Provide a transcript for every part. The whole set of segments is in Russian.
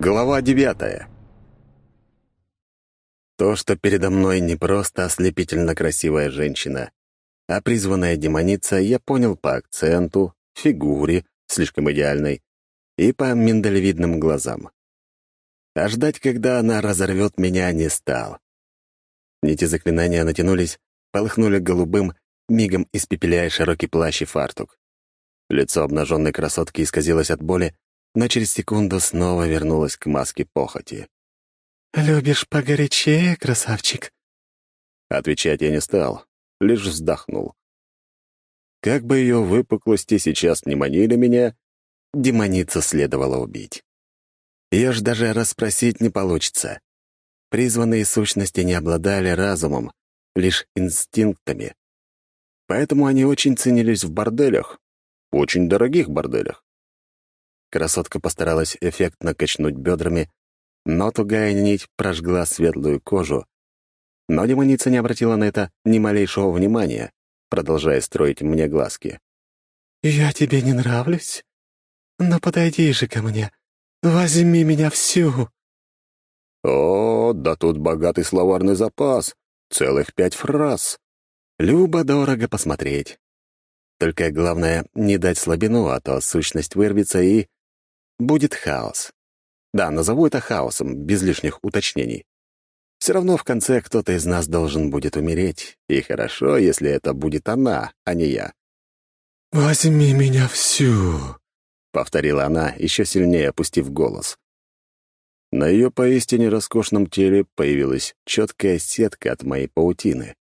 Глава девятая. То, что передо мной не просто ослепительно красивая женщина, а призванная демоница, я понял по акценту, фигуре, слишком идеальной, и по миндалевидным глазам. А ждать, когда она разорвет меня, не стал. Нити заклинания натянулись, полыхнули голубым, мигом испепеляя широкий плащ и фартук. Лицо обнаженной красотки исказилось от боли, но через секунду снова вернулась к маске похоти. «Любишь погорячее, красавчик?» Отвечать я не стал, лишь вздохнул. Как бы ее выпуклости сейчас не манили меня, демоницу следовало убить. Ее ж даже расспросить не получится. Призванные сущности не обладали разумом, лишь инстинктами. Поэтому они очень ценились в борделях, очень дорогих борделях. Красотка постаралась эффектно качнуть бедрами, но тугая нить прожгла светлую кожу. Но демоница не обратила на это ни малейшего внимания, продолжая строить мне глазки. «Я тебе не нравлюсь? Но подойди же ко мне. Возьми меня всю!» «О, да тут богатый словарный запас. Целых пять фраз. Любо-дорого посмотреть. Только главное — не дать слабину, а то сущность вырвется и... Будет хаос. Да, назову это хаосом, без лишних уточнений. Все равно в конце кто-то из нас должен будет умереть, и хорошо, если это будет она, а не я. «Возьми меня всю», — повторила она, еще сильнее опустив голос. На ее поистине роскошном теле появилась четкая сетка от моей паутины.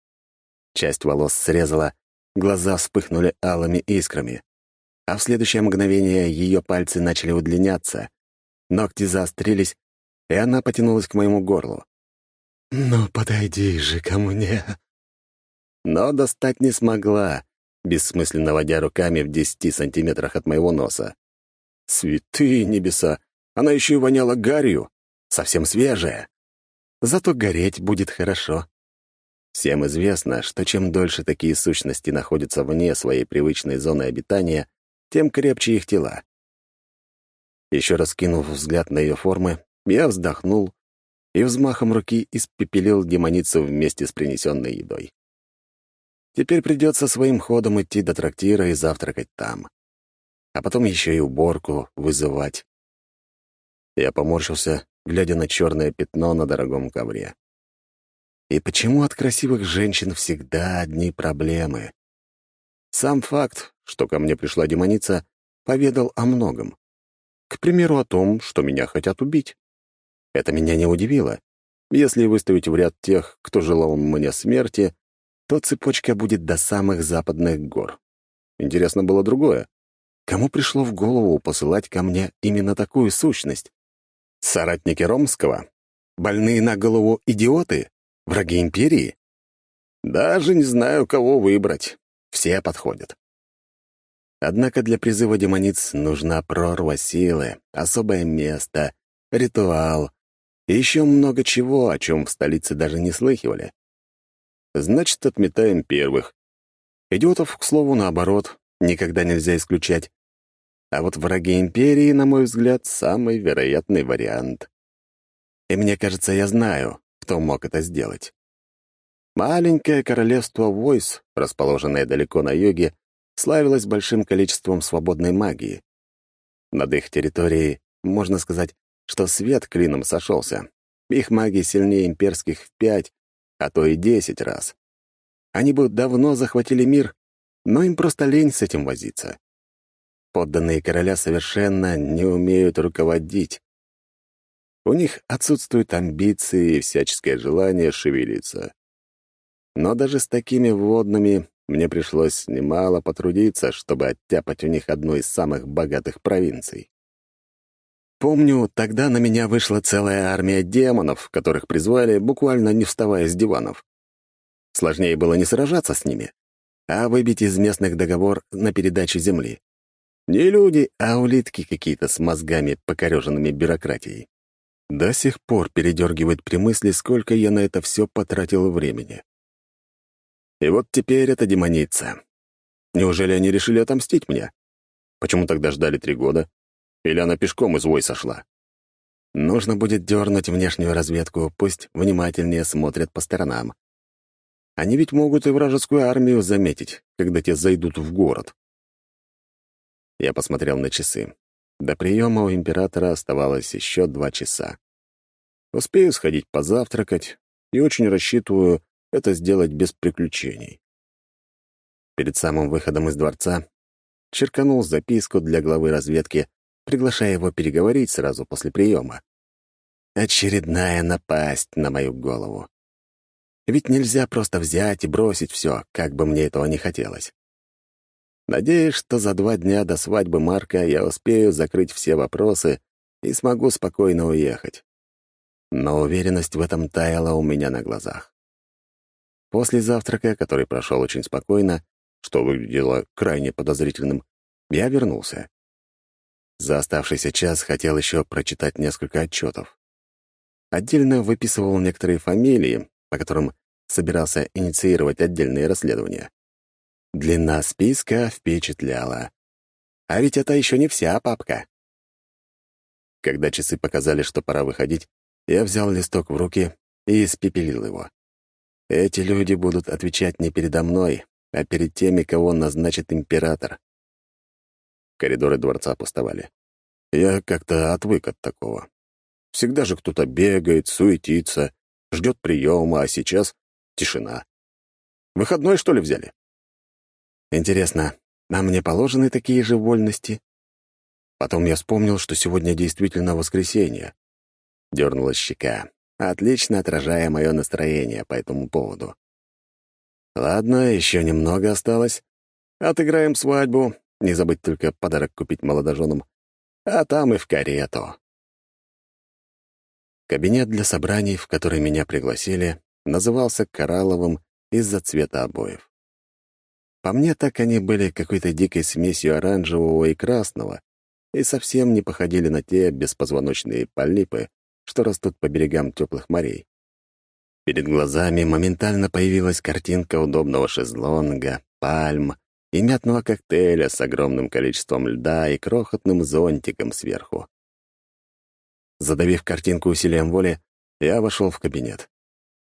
Часть волос срезала, глаза вспыхнули алыми искрами. А в следующее мгновение ее пальцы начали удлиняться, ногти заострились, и она потянулась к моему горлу. «Ну, подойди же ко мне!» Но достать не смогла, бессмысленно водя руками в десяти сантиметрах от моего носа. Святые небеса! Она еще и воняла гарью, совсем свежая. Зато гореть будет хорошо. Всем известно, что чем дольше такие сущности находятся вне своей привычной зоны обитания, тем крепче их тела. Еще раз кинув взгляд на ее формы, я вздохнул и взмахом руки испепелил демоницу вместе с принесенной едой. Теперь придется своим ходом идти до трактира и завтракать там. А потом еще и уборку вызывать. Я поморщился, глядя на черное пятно на дорогом ковре. И почему от красивых женщин всегда одни проблемы? Сам факт, что ко мне пришла демоница, поведал о многом. К примеру, о том, что меня хотят убить. Это меня не удивило. Если выставить в ряд тех, кто желал мне смерти, то цепочка будет до самых западных гор. Интересно было другое. Кому пришло в голову посылать ко мне именно такую сущность? Соратники Ромского? Больные на голову идиоты? Враги империи? Даже не знаю, кого выбрать. Все подходят. Однако для призыва демониц нужна прорва силы, особое место, ритуал и еще много чего, о чем в столице даже не слыхивали. Значит, отметаем первых. Идиотов, к слову, наоборот, никогда нельзя исключать. А вот враги империи, на мой взгляд, самый вероятный вариант. И мне кажется, я знаю, кто мог это сделать. Маленькое королевство Войс, расположенное далеко на юге, славилось большим количеством свободной магии. Над их территорией, можно сказать, что свет клином сошелся. Их магия сильнее имперских в пять, а то и десять раз. Они бы давно захватили мир, но им просто лень с этим возиться. Подданные короля совершенно не умеют руководить. У них отсутствуют амбиции и всяческое желание шевелиться. Но даже с такими вводными мне пришлось немало потрудиться, чтобы оттяпать у них одну из самых богатых провинций. Помню, тогда на меня вышла целая армия демонов, которых призвали, буквально не вставая с диванов. Сложнее было не сражаться с ними, а выбить из местных договор на передачу земли. Не люди, а улитки какие-то с мозгами, покореженными бюрократией. До сих пор передергивает при мысли, сколько я на это все потратил времени. И вот теперь это демоница. Неужели они решили отомстить мне? Почему тогда ждали три года? Или она пешком из вой сошла? Нужно будет дернуть внешнюю разведку, пусть внимательнее смотрят по сторонам. Они ведь могут и вражескую армию заметить, когда те зайдут в город. Я посмотрел на часы. До приема у императора оставалось еще два часа. Успею сходить позавтракать и очень рассчитываю это сделать без приключений. Перед самым выходом из дворца черканул записку для главы разведки, приглашая его переговорить сразу после приема. Очередная напасть на мою голову. Ведь нельзя просто взять и бросить все, как бы мне этого не хотелось. Надеюсь, что за два дня до свадьбы Марка я успею закрыть все вопросы и смогу спокойно уехать. Но уверенность в этом таяла у меня на глазах. После завтрака, который прошел очень спокойно, что выглядело крайне подозрительным, я вернулся. За оставшийся час хотел еще прочитать несколько отчетов. Отдельно выписывал некоторые фамилии, по которым собирался инициировать отдельные расследования. Длина списка впечатляла. А ведь это еще не вся папка. Когда часы показали, что пора выходить, я взял листок в руки и испепелил его. Эти люди будут отвечать не передо мной, а перед теми, кого назначит император. Коридоры дворца пустовали. Я как-то отвык от такого. Всегда же кто-то бегает, суетится, ждет приема, а сейчас тишина. Выходной, что ли, взяли? Интересно, а мне положены такие же вольности? Потом я вспомнил, что сегодня действительно воскресенье. Дернулась щека, отлично отражая мое настроение по этому поводу. Ладно, еще немного осталось. Отыграем свадьбу. Не забыть только подарок купить молодоженам. А там и в карету. Кабинет для собраний, в который меня пригласили, назывался коралловым из-за цвета обоев. По мне, так они были какой-то дикой смесью оранжевого и красного и совсем не походили на те беспозвоночные полипы, что растут по берегам теплых морей. Перед глазами моментально появилась картинка удобного шезлонга, пальм и мятного коктейля с огромным количеством льда и крохотным зонтиком сверху. Задавив картинку усилием воли, я вошел в кабинет.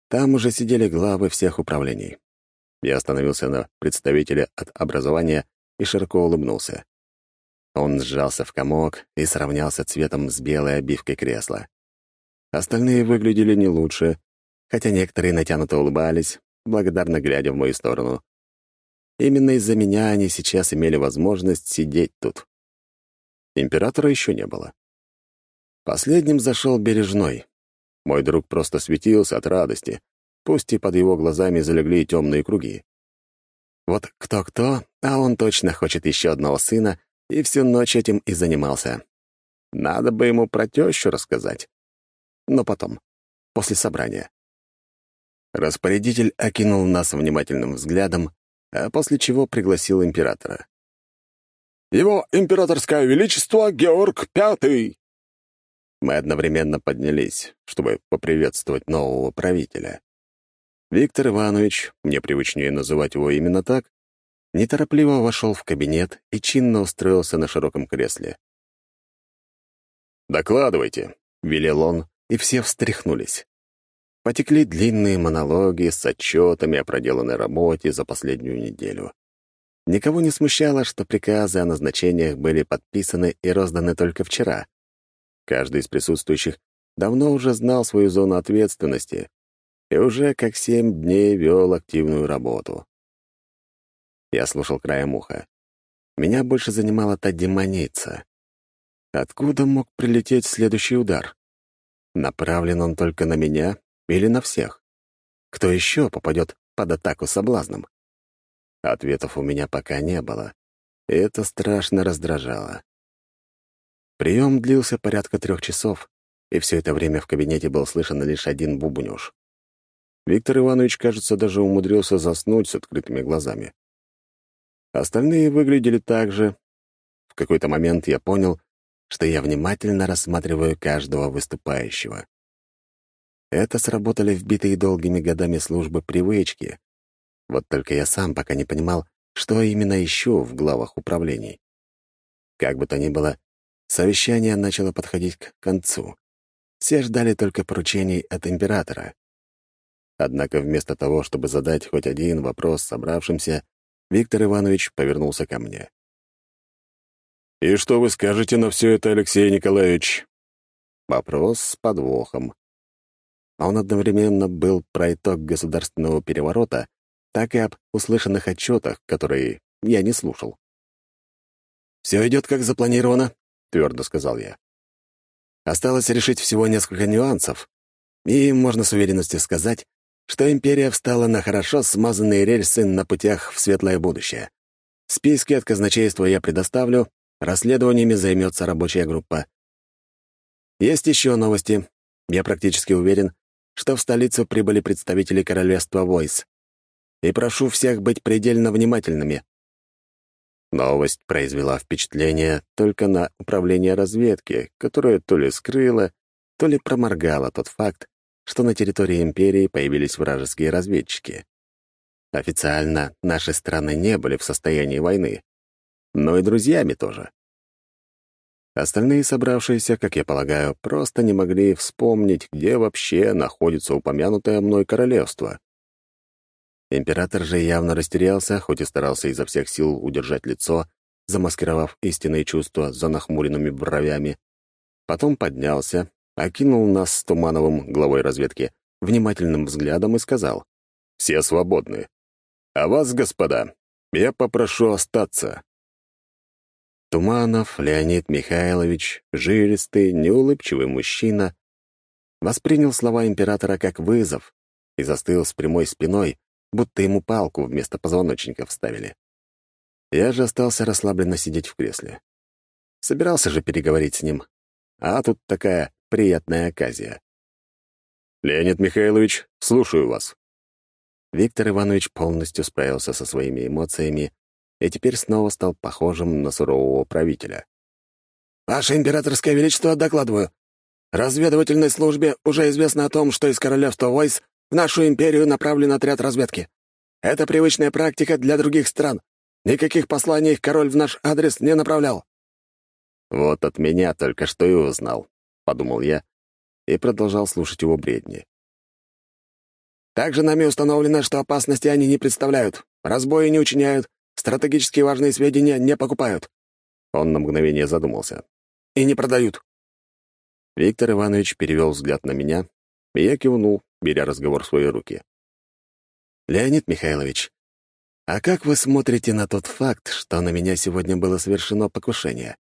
Там уже сидели главы всех управлений. Я остановился на представителе от образования и широко улыбнулся. Он сжался в комок и сравнялся цветом с белой обивкой кресла. Остальные выглядели не лучше, хотя некоторые натянуто улыбались, благодарно глядя в мою сторону. Именно из-за меня они сейчас имели возможность сидеть тут. Императора еще не было. Последним зашел Бережной. Мой друг просто светился от радости, пусть и под его глазами залегли темные круги. Вот кто-кто, а он точно хочет еще одного сына и всю ночь этим и занимался. Надо бы ему про тещу рассказать. Но потом, после собрания. Распорядитель окинул нас внимательным взглядом, а после чего пригласил императора. «Его императорское величество Георг Пятый!» Мы одновременно поднялись, чтобы поприветствовать нового правителя. Виктор Иванович, мне привычнее называть его именно так, неторопливо вошел в кабинет и чинно устроился на широком кресле. «Докладывайте», — велел он, и все встряхнулись. Потекли длинные монологи с отчетами о проделанной работе за последнюю неделю. Никого не смущало, что приказы о назначениях были подписаны и розданы только вчера. Каждый из присутствующих давно уже знал свою зону ответственности и уже как семь дней вел активную работу. Я слушал краем уха. Меня больше занимала та демоница. Откуда мог прилететь следующий удар? Направлен он только на меня или на всех? Кто еще попадет под атаку соблазном? Ответов у меня пока не было, и это страшно раздражало. Прием длился порядка трех часов, и все это время в кабинете был слышен лишь один бубнёж. Виктор Иванович, кажется, даже умудрился заснуть с открытыми глазами. Остальные выглядели так же. В какой-то момент я понял, что я внимательно рассматриваю каждого выступающего. Это сработали вбитые долгими годами службы привычки. Вот только я сам пока не понимал, что именно ищу в главах управлений. Как бы то ни было, Совещание начало подходить к концу, Все ждали только поручений от императора. Однако вместо того, чтобы задать хоть один вопрос собравшимся, Виктор Иванович повернулся ко мне. «И что вы скажете на все это, Алексей Николаевич?» Вопрос с подвохом. Он одновременно был про итог государственного переворота, так и об услышанных отчетах, которые я не слушал. «Все идет как запланировано», — твердо сказал я. «Осталось решить всего несколько нюансов, и можно с уверенностью сказать, что империя встала на хорошо смазанные рельсы на путях в светлое будущее. Списки от казначейства я предоставлю, расследованиями займется рабочая группа. Есть еще новости. Я практически уверен, что в столицу прибыли представители королевства Войс. И прошу всех быть предельно внимательными. Новость произвела впечатление только на управление разведки, которое то ли скрыло, то ли проморгало тот факт, что на территории империи появились вражеские разведчики. Официально наши страны не были в состоянии войны, но и друзьями тоже. Остальные собравшиеся, как я полагаю, просто не могли вспомнить, где вообще находится упомянутое мной королевство. Император же явно растерялся, хоть и старался изо всех сил удержать лицо, замаскировав истинные чувства за нахмуренными бровями. Потом поднялся, окинул нас с Тумановым, главой разведки, внимательным взглядом и сказал, «Все свободны. А вас, господа, я попрошу остаться». Туманов Леонид Михайлович, жилистый, неулыбчивый мужчина, воспринял слова императора как вызов и застыл с прямой спиной, будто ему палку вместо позвоночника вставили. Я же остался расслабленно сидеть в кресле. Собирался же переговорить с ним, а тут такая приятная оказия. «Леонид Михайлович, слушаю вас». Виктор Иванович полностью справился со своими эмоциями и теперь снова стал похожим на сурового правителя. «Ваше императорское величество, докладываю. Разведывательной службе уже известно о том, что из королевства Войс в нашу империю направлен отряд разведки. Это привычная практика для других стран. Никаких посланий король в наш адрес не направлял». Вот от меня только что и узнал. — подумал я и продолжал слушать его бредни. «Также нами установлено, что опасности они не представляют, разбои не учиняют, стратегически важные сведения не покупают». Он на мгновение задумался. «И не продают». Виктор Иванович перевел взгляд на меня, и я кивнул, беря разговор в свои руки. «Леонид Михайлович, а как вы смотрите на тот факт, что на меня сегодня было совершено покушение?»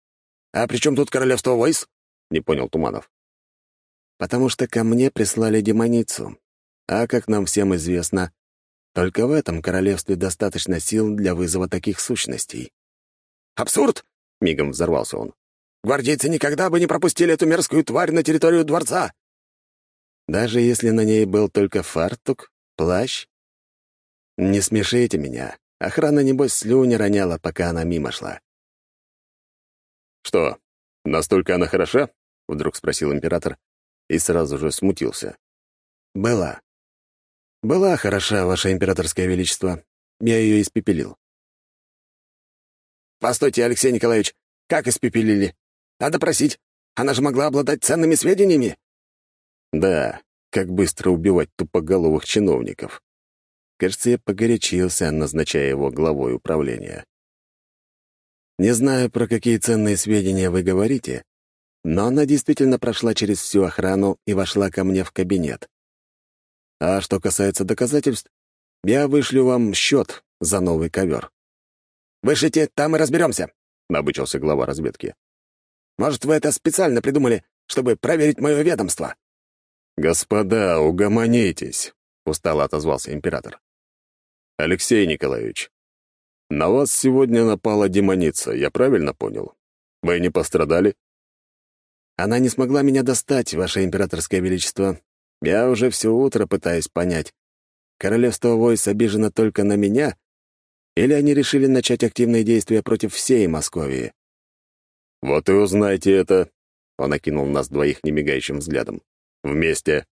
«А при чем тут королевство Войс?» не понял Туманов. «Потому что ко мне прислали демоницу. А, как нам всем известно, только в этом королевстве достаточно сил для вызова таких сущностей». «Абсурд!» — мигом взорвался он. «Гвардейцы никогда бы не пропустили эту мерзкую тварь на территорию дворца!» «Даже если на ней был только фартук, плащ? Не смешите меня. Охрана, небось, слюни роняла, пока она мимо шла». «Что, настолько она хороша?» — вдруг спросил император и сразу же смутился. «Была. Была хороша, ваше императорское величество. Я ее испепелил». «Постойте, Алексей Николаевич, как испепелили? Надо просить. Она же могла обладать ценными сведениями». «Да, как быстро убивать тупоголовых чиновников». Кажется, я погорячился, назначая его главой управления. Не знаю, про какие ценные сведения вы говорите, но она действительно прошла через всю охрану и вошла ко мне в кабинет. А что касается доказательств, я вышлю вам счет за новый ковер. «Вышлите, там и разберемся», — набычился глава разведки. «Может, вы это специально придумали, чтобы проверить мое ведомство?» «Господа, угомонитесь», — устало отозвался император. «Алексей Николаевич, на вас сегодня напала демоница, я правильно понял? Вы не пострадали?» Она не смогла меня достать, Ваше Императорское Величество. Я уже все утро пытаюсь понять, королевство Войс обижено только на меня, или они решили начать активные действия против всей Московии? «Вот и узнайте это», — он окинул нас двоих немигающим взглядом. «Вместе».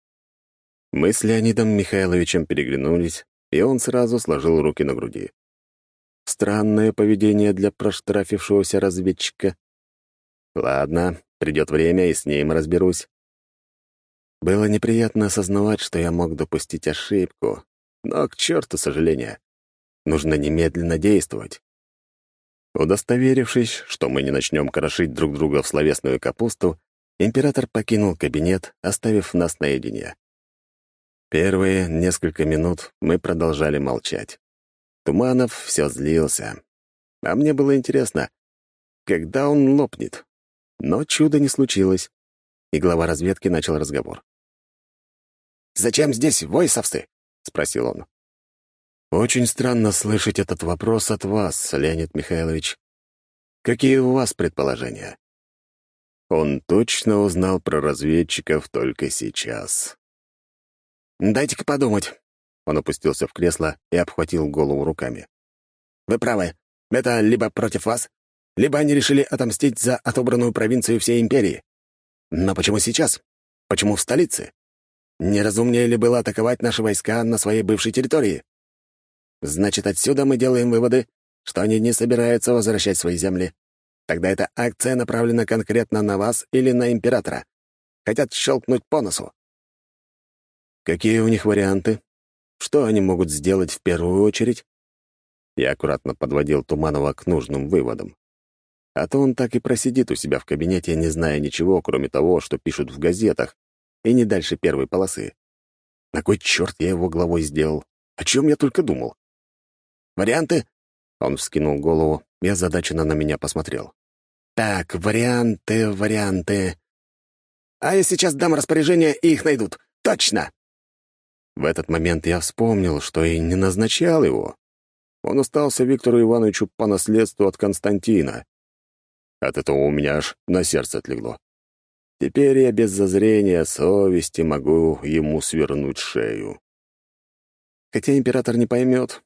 Мы с Леонидом Михайловичем переглянулись, и он сразу сложил руки на груди. Странное поведение для проштрафившегося разведчика. Ладно, Придет время, и с ним разберусь. Было неприятно осознавать, что я мог допустить ошибку, но к черту сожаления. Нужно немедленно действовать. Удостоверившись, что мы не начнем крошить друг друга в словесную капусту, император покинул кабинет, оставив нас наедине. Первые несколько минут мы продолжали молчать. Туманов все злился. А мне было интересно, когда он лопнет. Но чуда не случилось, и глава разведки начал разговор. «Зачем здесь войсовцы?» — спросил он. «Очень странно слышать этот вопрос от вас, Леонид Михайлович. Какие у вас предположения?» Он точно узнал про разведчиков только сейчас. «Дайте-ка подумать». Он опустился в кресло и обхватил голову руками. «Вы правы. Это либо против вас, либо они решили отомстить за отобранную провинцию всей империи. Но почему сейчас? Почему в столице? Неразумнее ли было атаковать наши войска на своей бывшей территории? Значит, отсюда мы делаем выводы, что они не собираются возвращать свои земли. Тогда эта акция направлена конкретно на вас или на императора. Хотят щелкнуть по носу. Какие у них варианты? Что они могут сделать в первую очередь? Я аккуратно подводил Туманова к нужным выводам. А то он так и просидит у себя в кабинете, не зная ничего, кроме того, что пишут в газетах, и не дальше первой полосы. На кой черт я его главой сделал? О чем я только думал? «Варианты?» Он вскинул голову и озадаченно на меня посмотрел. «Так, варианты, варианты. А я сейчас дам распоряжение, и их найдут. Точно!» В этот момент я вспомнил, что и не назначал его. Он остался Виктору Ивановичу по наследству от Константина. От этого у меня аж на сердце отлегло. Теперь я без зазрения совести могу ему свернуть шею. Хотя император не поймет,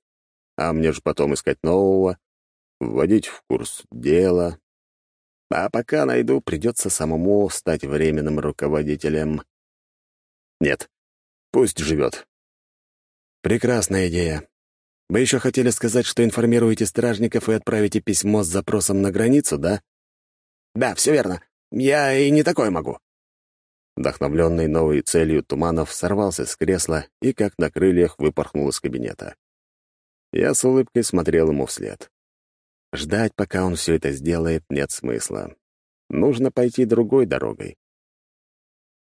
а мне же потом искать нового, вводить в курс дела. А пока найду, придется самому стать временным руководителем. Нет, пусть живет. Прекрасная идея. Вы еще хотели сказать, что информируете стражников и отправите письмо с запросом на границу, да? «Да, все верно. Я и не такое могу». Вдохновленный новой целью Туманов сорвался с кресла и, как на крыльях, выпорхнул из кабинета. Я с улыбкой смотрел ему вслед. Ждать, пока он все это сделает, нет смысла. Нужно пойти другой дорогой.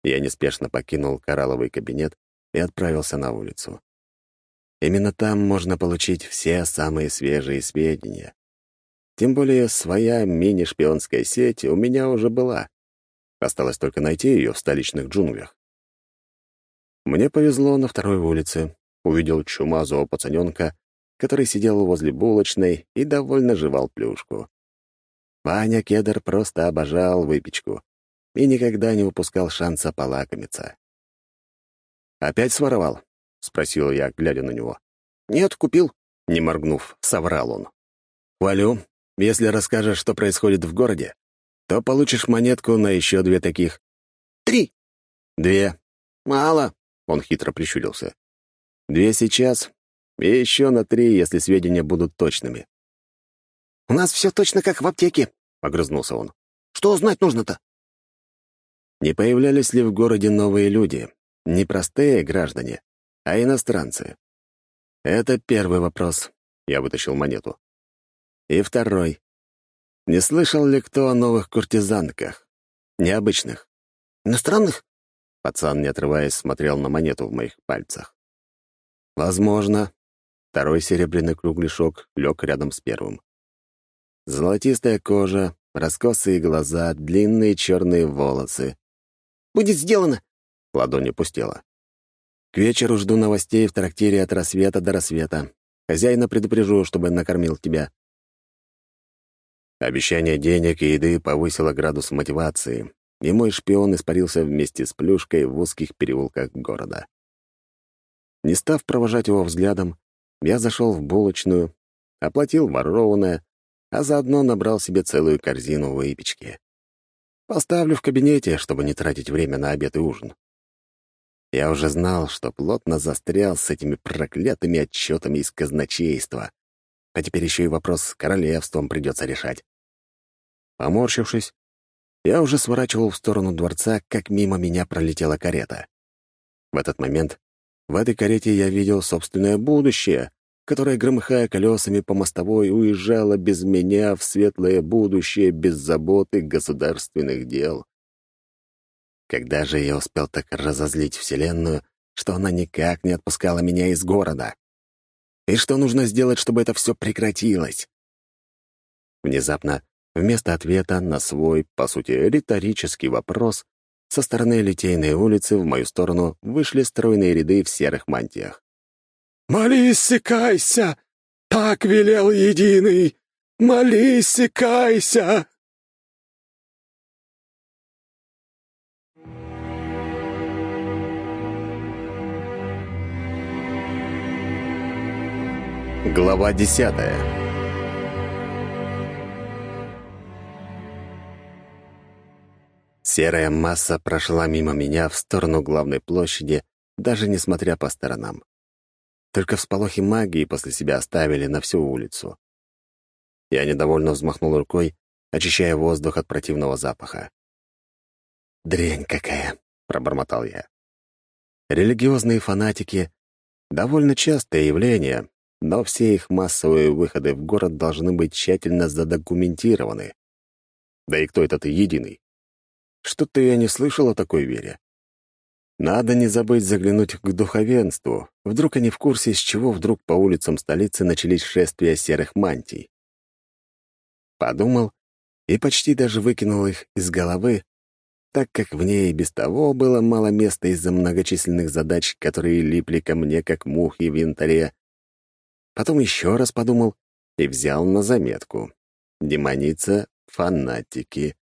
Я неспешно покинул коралловый кабинет и отправился на улицу. Именно там можно получить все самые свежие сведения. Тем более своя мини-шпионская сеть у меня уже была. Осталось только найти ее в столичных джунглях. Мне повезло на второй улице. Увидел чумазого пацаненка, который сидел возле булочной и довольно жевал плюшку. Ваня Кедр просто обожал выпечку и никогда не упускал шанса полакомиться. «Опять своровал?» — спросил я, глядя на него. «Нет, купил», — не моргнув, соврал он. «Хвалю, если расскажешь, что происходит в городе, то получишь монетку на еще две таких. Три. Две. Мало, он хитро прищурился. Две сейчас, и еще на три, если сведения будут точными. «У нас все точно как в аптеке», — огрызнулся он. «Что узнать нужно-то?» Не появлялись ли в городе новые люди? Не простые граждане, а иностранцы. Это первый вопрос. Я вытащил монету. И второй. Не слышал ли кто о новых куртизанках? Необычных. Иностранных? Пацан, не отрываясь, смотрел на монету в моих пальцах. Возможно. Второй серебряный кругляшок лег рядом с первым. Золотистая кожа, раскосые глаза, длинные черные волосы. «Будет сделано!» — ладонь опустела. «К вечеру жду новостей в трактире от рассвета до рассвета. Хозяина предупрежу, чтобы накормил тебя. Обещание денег и еды повысило градус мотивации, и мой шпион испарился вместе с плюшкой в узких переулках города. Не став провожать его взглядом, я зашел в булочную, оплатил ворованное, а заодно набрал себе целую корзину выпечки. Поставлю в кабинете, чтобы не тратить время на обед и ужин. Я уже знал, что плотно застрял с этими проклятыми отчетами из казначейства — а теперь еще и вопрос с королевством придется решать. Поморщившись, я уже сворачивал в сторону дворца, как мимо меня пролетела карета. В этот момент в этой карете я видел собственное будущее, которое, громыхая колесами по мостовой, уезжало без меня в светлое будущее без заботы государственных дел. Когда же я успел так разозлить Вселенную, что она никак не отпускала меня из города? И что нужно сделать, чтобы это все прекратилось? Внезапно, вместо ответа на свой, по сути, риторический вопрос, со стороны Литейной улицы в мою сторону вышли стройные ряды в серых мантиях. «Молись и кайся! Так велел Единый! Молись и кайся!» Глава десятая Серая масса прошла мимо меня в сторону главной площади, даже несмотря по сторонам. Только всполохи магии после себя оставили на всю улицу. Я недовольно взмахнул рукой, очищая воздух от противного запаха. «Дрянь какая!» — пробормотал я. Религиозные фанатики — довольно частое явление, но все их массовые выходы в город должны быть тщательно задокументированы. Да и кто этот единый? Что-то я не слышал о такой вере. Надо не забыть заглянуть к духовенству. Вдруг они в курсе, с чего вдруг по улицам столицы начались шествия серых мантий. Подумал и почти даже выкинул их из головы, так как в ней без того было мало места из-за многочисленных задач, которые липли ко мне, как мухи в янтаре. Потом еще раз подумал и взял на заметку. Демоница — фанатики.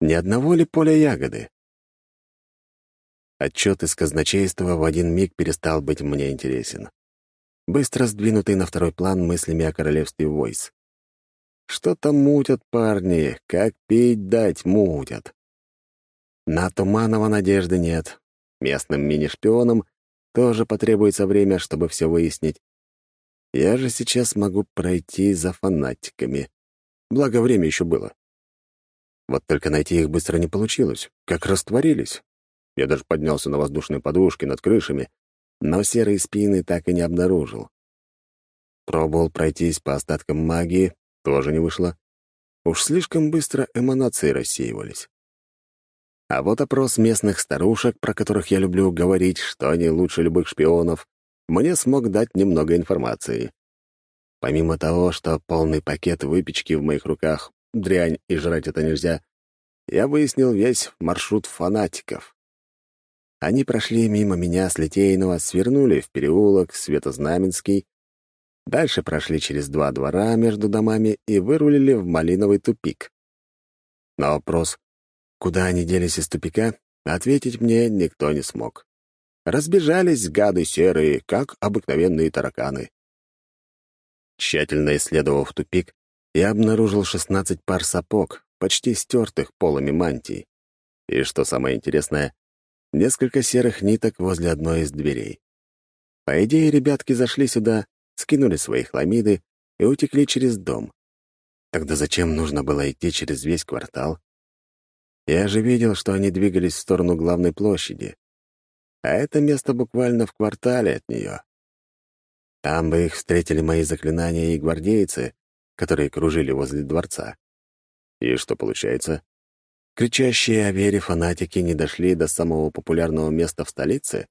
Ни одного ли поля ягоды? Отчет из казначейства в один миг перестал быть мне интересен. Быстро сдвинутый на второй план мыслями о королевстве Войс. Что-то мутят парни, как пить дать мутят. На Туманова надежды нет. Местным мини-шпионам тоже потребуется время, чтобы все выяснить. Я же сейчас могу пройти за фанатиками. Благо, время еще было. Вот только найти их быстро не получилось, как растворились. Я даже поднялся на воздушной подушке над крышами, но серые спины так и не обнаружил. Пробовал пройтись по остаткам магии, тоже не вышло. Уж слишком быстро эманации рассеивались. А вот опрос местных старушек, про которых я люблю говорить, что они лучше любых шпионов, мне смог дать немного информации. Помимо того, что полный пакет выпечки в моих руках, дрянь и жрать это нельзя, я выяснил весь маршрут фанатиков. Они прошли мимо меня с Литейного, свернули в переулок Светознаменский, дальше прошли через два двора между домами и вырулили в малиновый тупик. На вопрос, куда они делись из тупика, ответить мне никто не смог. Разбежались гады серые, как обыкновенные тараканы. Тщательно исследовав тупик, я обнаружил 16 пар сапог, почти стертых полами мантий. И, что самое интересное, несколько серых ниток возле одной из дверей. По идее, ребятки зашли сюда, скинули свои хламиды и утекли через дом. Тогда зачем нужно было идти через весь квартал? Я же видел, что они двигались в сторону главной площади. А это место буквально в квартале от нее. Там бы их встретили мои заклинания и гвардейцы, которые кружили возле дворца. И что получается? Кричащие о вере фанатики не дошли до самого популярного места в столице?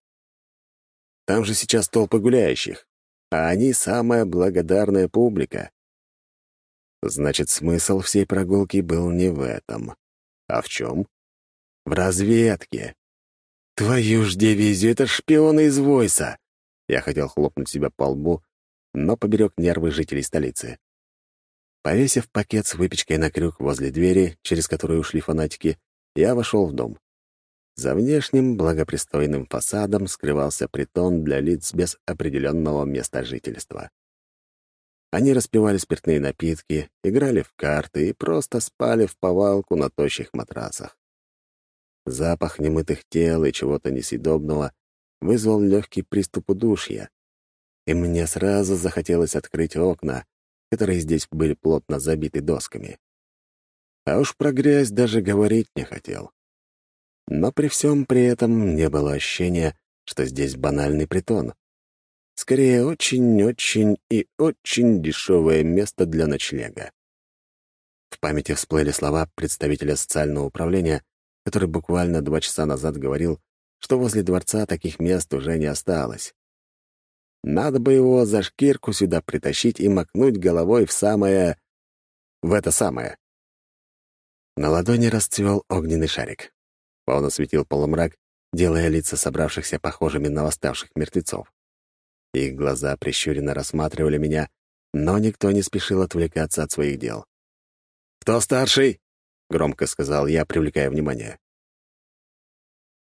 Там же сейчас толпы гуляющих, а они — самая благодарная публика. Значит, смысл всей прогулки был не в этом. А в чем? В разведке. Твою ж дивизию, это шпионы из Войса! Я хотел хлопнуть себя по лбу, но поберег нервы жителей столицы. Повесив пакет с выпечкой на крюк возле двери, через которую ушли фанатики, я вошел в дом. За внешним благопристойным фасадом скрывался притон для лиц без определенного места жительства. Они распивали спиртные напитки, играли в карты и просто спали в повалку на тощих матрасах. Запах немытых тел и чего-то несъедобного вызвал легкий приступ удушья, и мне сразу захотелось открыть окна, которые здесь были плотно забиты досками. А уж про грязь даже говорить не хотел. Но при всем при этом не было ощущения, что здесь банальный притон. Скорее, очень-очень и очень дешевое место для ночлега. В памяти всплыли слова представителя социального управления, который буквально два часа назад говорил, что возле дворца таких мест уже не осталось. Надо бы его за шкирку сюда притащить и макнуть головой в самое... в это самое. На ладони расцвел огненный шарик. Он осветил полумрак, делая лица собравшихся похожими на восставших мертвецов. Их глаза прищуренно рассматривали меня, но никто не спешил отвлекаться от своих дел. «Кто старший?» — громко сказал я, привлекая внимание.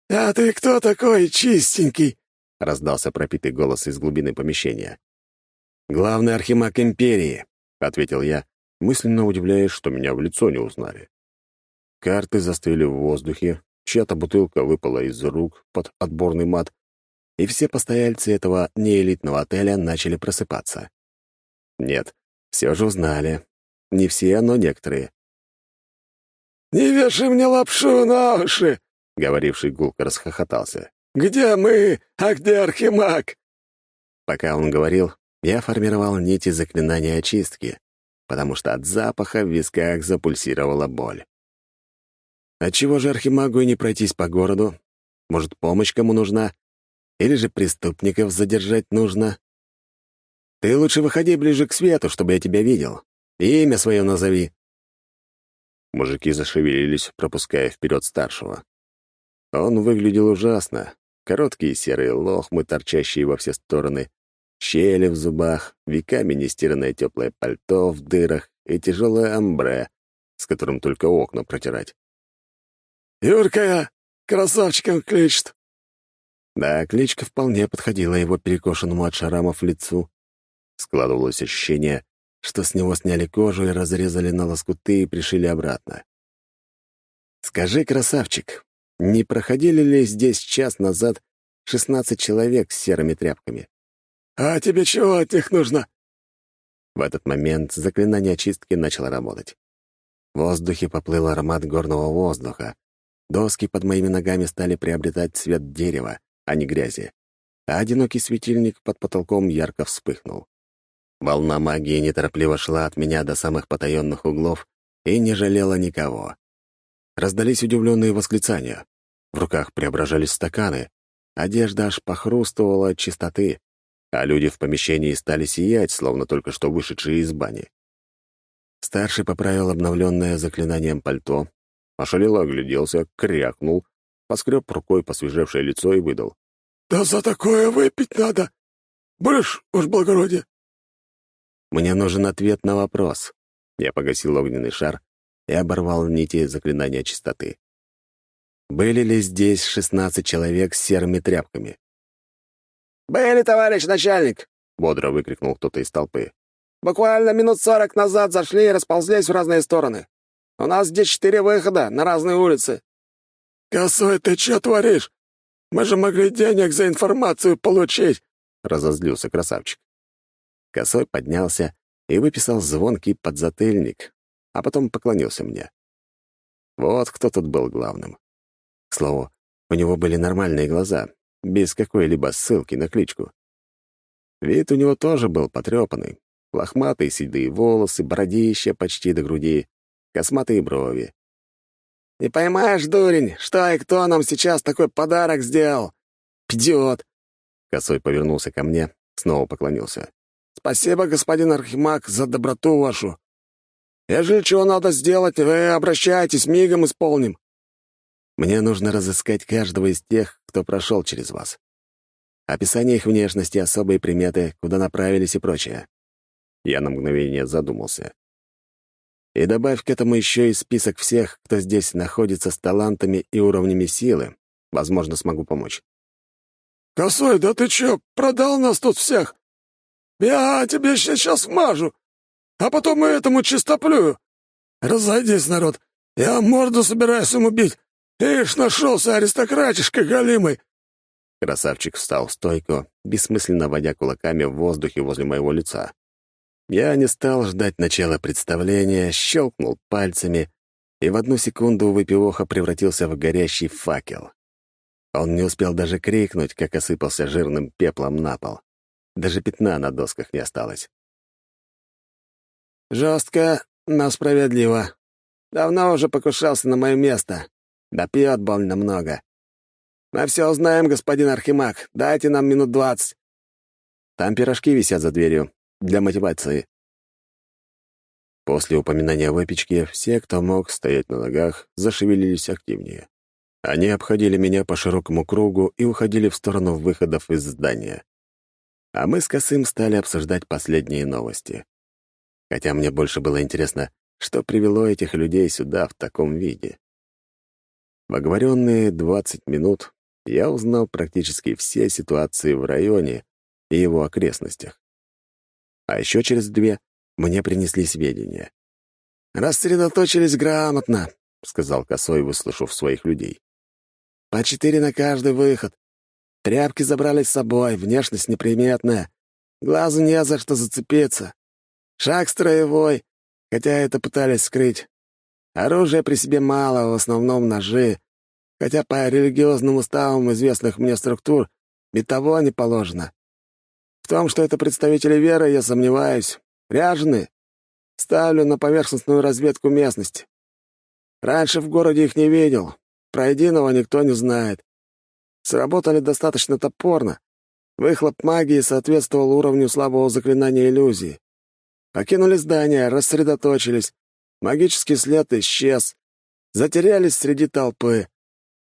«А ты кто такой, чистенький?» — раздался пропитый голос из глубины помещения. «Главный архимаг империи», — ответил я, мысленно удивляясь, что меня в лицо не узнали. Карты застыли в воздухе, чья-то бутылка выпала из рук под отборный мат, и все постояльцы этого неэлитного отеля начали просыпаться. Нет, все же узнали. Не все, но некоторые. «Не вешай мне лапшу на уши!» — говоривший гулко расхохотался. «Где мы, а где Архимаг?» Пока он говорил, я формировал нити заклинания очистки, потому что от запаха в висках запульсировала боль. Отчего же Архимагу и не пройтись по городу? Может, помощь кому нужна? Или же преступников задержать нужно? Ты лучше выходи ближе к свету, чтобы я тебя видел. И имя свое назови. Мужики зашевелились, пропуская вперед старшего. Он выглядел ужасно. Короткие серые лохмы, торчащие во все стороны, щели в зубах, веками нестиранное теплое пальто в дырах и тяжелое амбре, с которым только окна протирать. «Юрка, красавчиком кличет!» Да, кличка вполне подходила его перекошенному от шарамов лицу. Складывалось ощущение, что с него сняли кожу и разрезали на лоскуты и пришили обратно. «Скажи, красавчик, не проходили ли здесь час назад шестнадцать человек с серыми тряпками?» «А тебе чего от них нужно?» В этот момент заклинание очистки начало работать. В воздухе поплыл аромат горного воздуха, Доски под моими ногами стали приобретать цвет дерева, а не грязи, а одинокий светильник под потолком ярко вспыхнул. Волна магии неторопливо шла от меня до самых потаенных углов и не жалела никого. Раздались удивленные восклицания. В руках преображались стаканы, одежда аж похрустывала от чистоты, а люди в помещении стали сиять, словно только что вышедшие из бани. Старший поправил обновленное заклинанием пальто, Ошалело огляделся, крякнул, поскреб рукой посвежевшее лицо и выдал. «Да за такое выпить надо! Будешь, уж благородие!» «Мне нужен ответ на вопрос». Я погасил огненный шар и оборвал нити заклинания чистоты. Были ли здесь шестнадцать человек с серыми тряпками? «Были, товарищ начальник!» — бодро выкрикнул кто-то из толпы. «Буквально минут сорок назад зашли и расползлись в разные стороны. У нас здесь четыре выхода на разные улицы». «Косой, ты что творишь? Мы же могли денег за информацию получить!» — разозлился красавчик. Косой поднялся и выписал звонкий подзатыльник, а потом поклонился мне. Вот кто тут был главным. К слову, у него были нормальные глаза, без какой-либо ссылки на кличку. Вид у него тоже был потрепанный. Лохматые седые волосы, бородища почти до груди, косматые брови. «Не поймаешь, дурень, что и кто нам сейчас такой подарок сделал? Пидиот!» Косой повернулся ко мне, снова поклонился. «Спасибо, господин Архимаг, за доброту вашу. Ежели чего надо сделать, вы обращайтесь, мигом исполним». «Мне нужно разыскать каждого из тех, кто прошел через вас. Описание их внешности, особые приметы, куда направились и прочее». Я на мгновение задумался. И добавь к этому еще и список всех, кто здесь находится с талантами и уровнями силы. Возможно, смогу помочь. «Косой, да ты че, продал нас тут всех? Я тебе сейчас вмажу, а потом и этому чистоплюю. Разойдись, народ, я морду собираюсь ему бить. Ишь, нашелся аристократишка галимый!» Красавчик встал в стойку, бессмысленно водя кулаками в воздухе возле моего лица. Я не стал ждать начала представления, щелкнул пальцами, и в одну секунду выпивоха превратился в горящий факел. Он не успел даже крикнуть, как осыпался жирным пеплом на пол. Даже пятна на досках не осталось. «Жестко, но справедливо. Давно уже покушался на мое место. Да пьет больно много. Мы все узнаем, господин Архимаг. Дайте нам минут двадцать». Там пирожки висят за дверью. Для мотивации. После упоминания выпечки все, кто мог стоять на ногах, зашевелились активнее. Они обходили меня по широкому кругу и уходили в сторону выходов из здания. А мы с Косым стали обсуждать последние новости. Хотя мне больше было интересно, что привело этих людей сюда в таком виде. В оговоренные 20 минут я узнал практически все ситуации в районе и его окрестностях. А еще через две мне принесли сведения. «Рассредоточились грамотно», — сказал Косой, выслушав своих людей. По четыре на каждый выход. Тряпки забрали с собой, внешность неприметная. Глазу не за что зацепиться. Шаг строевой, хотя это пытались скрыть. Оружия при себе мало, в основном ножи, хотя по религиозным уставам известных мне структур и того не положено. В том, что это представители веры, я сомневаюсь. Ряжены. Ставлю на поверхностную разведку местности. Раньше в городе их не видел, про единого никто не знает. Сработали достаточно топорно. Выхлоп магии соответствовал уровню слабого заклинания иллюзии. Покинули здание, рассредоточились. Магический след исчез. Затерялись среди толпы.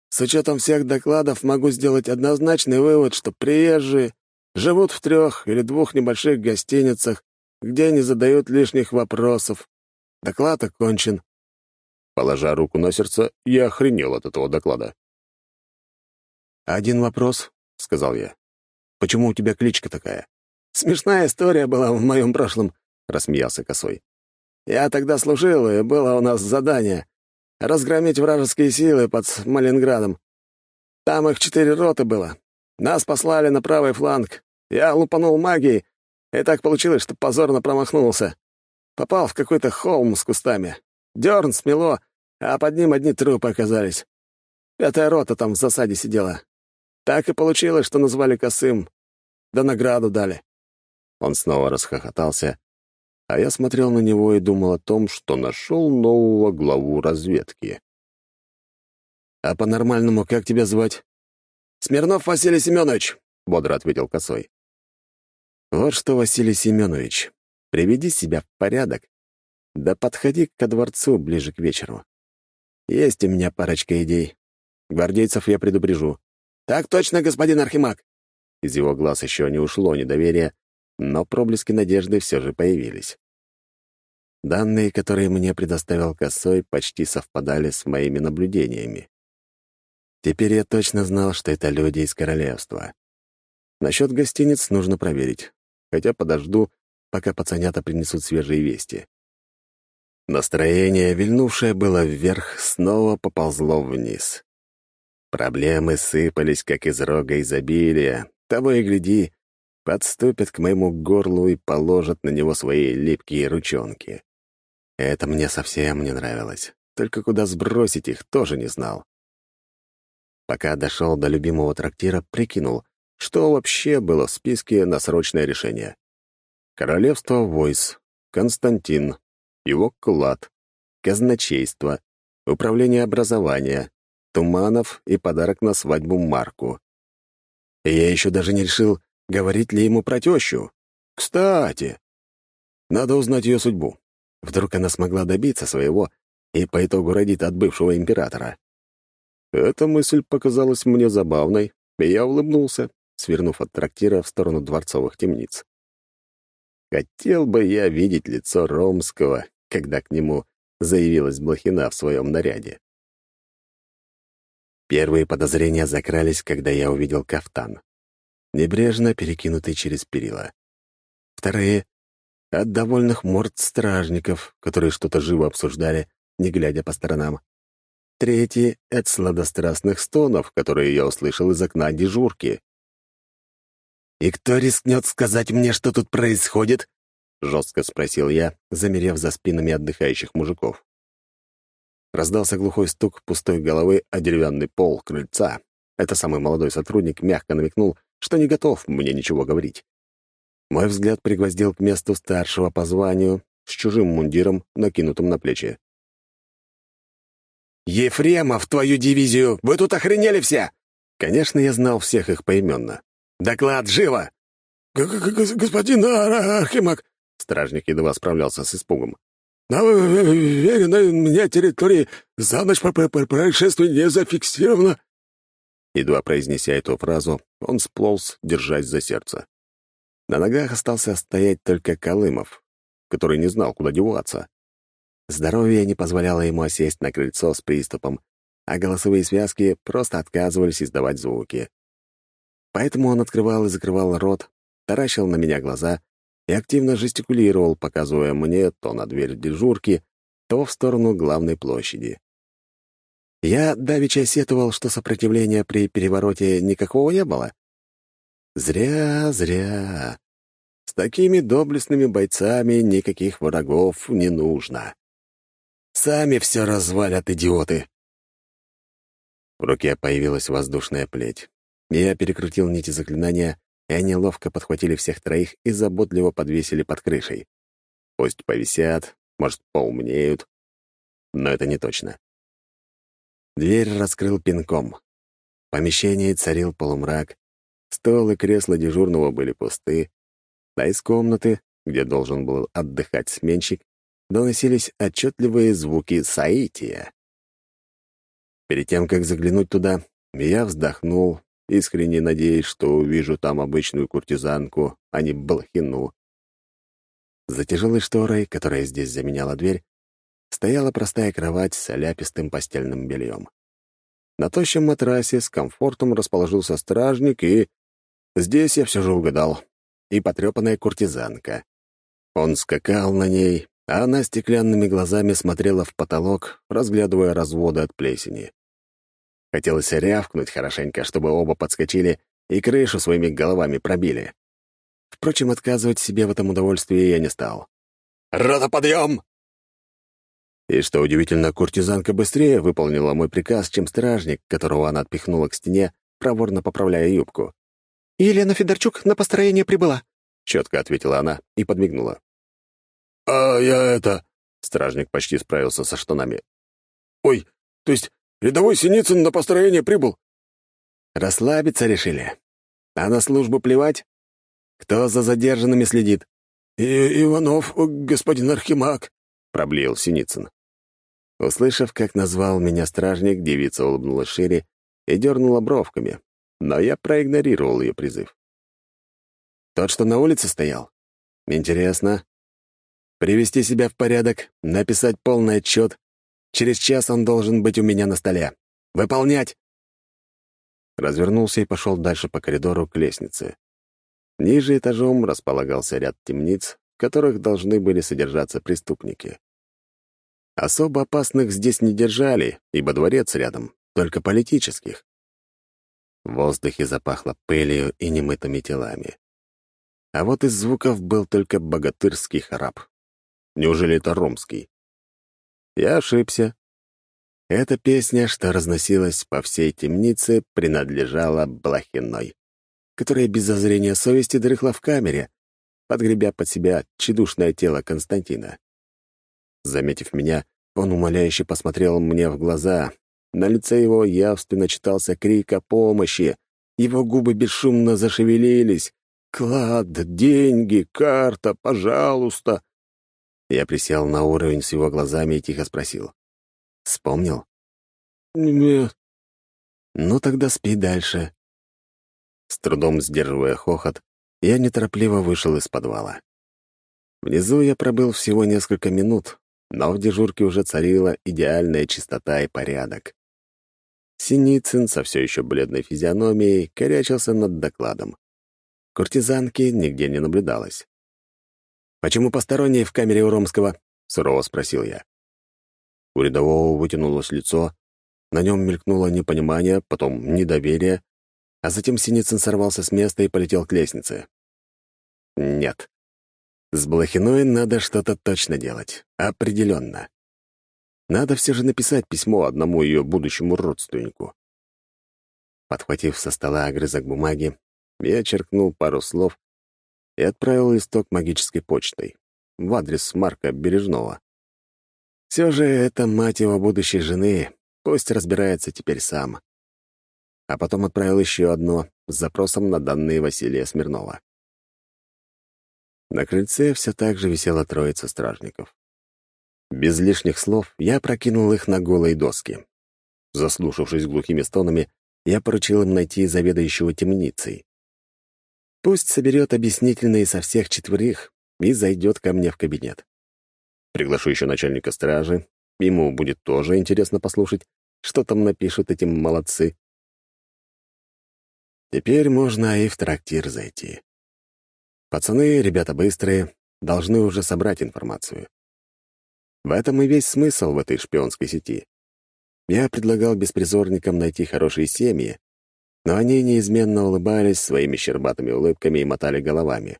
С учетом всех докладов могу сделать однозначный вывод, что приезжие живут в трех или двух небольших гостиницах, где не задают лишних вопросов. Доклад окончен. Положа руку на сердце, я охренел от этого доклада. «Один вопрос», — сказал я. «Почему у тебя кличка такая?» «Смешная история была в моем прошлом», — рассмеялся Косой. «Я тогда служил, и было у нас задание — разгромить вражеские силы под Смоленградом. Там их четыре роты было. Нас послали на правый фланг. Я лупанул магией, и так получилось, что позорно промахнулся. Попал в какой-то холм с кустами. Дерн смело, а под ним одни трупы оказались. Пятая рота там в засаде сидела. Так и получилось, что назвали косым. Да награду дали. Он снова расхохотался, а я смотрел на него и думал о том, что нашел нового главу разведки. «А по-нормальному как тебя звать?» «Смирнов Василий Семенович», — бодро ответил Косой. «Вот что, Василий Семенович, приведи себя в порядок да подходи ко дворцу ближе к вечеру. Есть у меня парочка идей. Гвардейцев я предупрежу. Так точно, господин Архимаг. Из его глаз еще не ушло недоверие, но проблески надежды все же появились. Данные, которые мне предоставил Косой, почти совпадали с моими наблюдениями. Теперь я точно знал, что это люди из королевства. Насчет гостиниц нужно проверить, хотя подожду, пока пацанята принесут свежие вести. Настроение, вильнувшее было вверх, снова поползло вниз. Проблемы сыпались, как из рога изобилия. Того и гляди, подступят к моему горлу и положат на него свои липкие ручонки. Это мне совсем не нравилось. Только куда сбросить их, тоже не знал. Пока дошел до любимого трактира, прикинул, что вообще было в списке на срочное решение. Королевство Войс, Константин, его клад, казначейство, управление образования, Туманов и подарок на свадьбу Марку. И я еще даже не решил, говорить ли ему про тещу. Кстати, надо узнать ее судьбу. Вдруг она смогла добиться своего и по итогу родит от бывшего императора. Эта мысль показалась мне забавной, и я улыбнулся, свернув от трактира в сторону дворцовых темниц. Хотел бы я видеть лицо Ромского, когда к нему заявилась Блохина в своем наряде. Первые подозрения закрались, когда я увидел кафтан, небрежно перекинутый через перила. Вторые — от довольных морд стражников, которые что-то живо обсуждали, не глядя по сторонам. Третьи — от сладострастных стонов, которые я услышал из окна дежурки. «И кто рискнет сказать мне, что тут происходит?» — жестко спросил я, замерев за спинами отдыхающих мужиков. Раздался глухой стук пустой головы о деревянный пол крыльца, Это самый молодой сотрудник мягко намекнул, что не готов мне ничего говорить. Мой взгляд пригвоздил к месту старшего по званию с чужим мундиром, накинутым на плечи. «Ефремов, твою дивизию! Вы тут охренели все!» Конечно, я знал всех их поименно. «Доклад, живо!» Г -г -г «Господин Архимаг!» Стражник едва справлялся с испугом. «На уверенной мне территории за ночь по происшествию не зафиксировано». Едва произнеся эту фразу, он сполз, держась за сердце. На ногах остался стоять только Колымов, который не знал, куда деваться. Здоровье не позволяло ему осесть на крыльцо с приступом, а голосовые связки просто отказывались издавать звуки. Поэтому он открывал и закрывал рот, таращил на меня глаза и активно жестикулировал, показывая мне то на дверь дежурки, то в сторону главной площади. Я давеча сетовал, что сопротивления при перевороте никакого не было. Зря, зря. С такими доблестными бойцами никаких врагов не нужно. Сами все развалят, идиоты. В руке появилась воздушная плеть. Я перекрутил нити заклинания, и они ловко подхватили всех троих и заботливо подвесили под крышей. Пусть повисят, может, поумнеют, но это не точно. Дверь раскрыл пинком. В помещении царил полумрак, стол и кресло дежурного были пусты, а из комнаты, где должен был отдыхать сменщик, доносились отчетливые звуки Саития. Перед тем, как заглянуть туда, я вздохнул, искренне надеясь, что увижу там обычную куртизанку, а не балахину. За тяжелой шторой, которая здесь заменяла дверь, стояла простая кровать с ляпистым постельным бельем. На тощем матрасе с комфортом расположился стражник, и... Здесь я все же угадал. И потрепанная куртизанка. Он скакал на ней, а она стеклянными глазами смотрела в потолок, разглядывая разводы от плесени. Хотелось рявкнуть хорошенько, чтобы оба подскочили и крышу своими головами пробили. Впрочем, отказывать себе в этом удовольствии я не стал. «Рота, подъем!» И что удивительно, куртизанка быстрее выполнила мой приказ, чем стражник, которого она отпихнула к стене, проворно поправляя юбку. «Елена Федорчук на построение прибыла», — четко ответила она и подмигнула. «А я это...» — стражник почти справился со штанами. «Ой, то есть Рядовой Синицын на построение прибыл». «Расслабиться решили. А на службу плевать? Кто за задержанными следит?» И «Иванов, господин Архимаг», — проблеял Синицын. Услышав, как назвал меня стражник, девица улыбнулась шире и дернула бровками, но я проигнорировал ее призыв. «Тот, что на улице стоял? Интересно. Привести себя в порядок, написать полный отчет, Через час он должен быть у меня на столе. Выполнять!» Развернулся и пошел дальше по коридору к лестнице. Ниже этажом располагался ряд темниц, в которых должны были содержаться преступники. Особо опасных здесь не держали, ибо дворец рядом, только политических. В воздухе запахло пылью и немытыми телами. А вот из звуков был только богатырский храп. Неужели это ромский? Я ошибся. Эта песня, что разносилась по всей темнице, принадлежала Блохиной, которая без зазрения совести дрыхла в камере, подгребя под себя тщедушное тело Константина. Заметив меня, он умоляюще посмотрел мне в глаза. На лице его явственно читался крик о помощи. Его губы бесшумно зашевелились. «Клад, деньги, карта, пожалуйста!» Я присел на уровень с его глазами и тихо спросил. «Вспомнил?» «Нет». «Ну тогда спи дальше». С трудом сдерживая хохот, я неторопливо вышел из подвала. Внизу я пробыл всего несколько минут, но в дежурке уже царила идеальная чистота и порядок. Синицын со все еще бледной физиономией корячился над докладом. Куртизанки нигде не наблюдалось. «Почему посторонние в камере у Ромского?» — сурово спросил я. У рядового вытянулось лицо, на нем мелькнуло непонимание, потом недоверие, а затем Синицын сорвался с места и полетел к лестнице. «Нет. С Блохиной надо что-то точно делать. Определенно. Надо все же написать письмо одному ее будущему родственнику. Подхватив со стола огрызок бумаги, я черкнул пару слов и отправил листок магической почтой в адрес Марка Бережного. Все же это мать его будущей жены, пусть разбирается теперь сам. А потом отправил еще одно с запросом на данные Василия Смирнова. На крыльце все так же висела троица стражников. Без лишних слов я прокинул их на голые доски. Заслушавшись глухими стонами, я поручил им найти заведующего темницей. Пусть соберет объяснительные со всех четверых и зайдет ко мне в кабинет. Приглашу еще начальника стражи. Ему будет тоже интересно послушать, что там напишут эти молодцы. Теперь можно и в трактир зайти. Пацаны, ребята быстрые, должны уже собрать информацию. В этом и весь смысл в этой шпионской сети. Я предлагал беспризорникам найти хорошие семьи, но они неизменно улыбались своими щербатыми улыбками и мотали головами.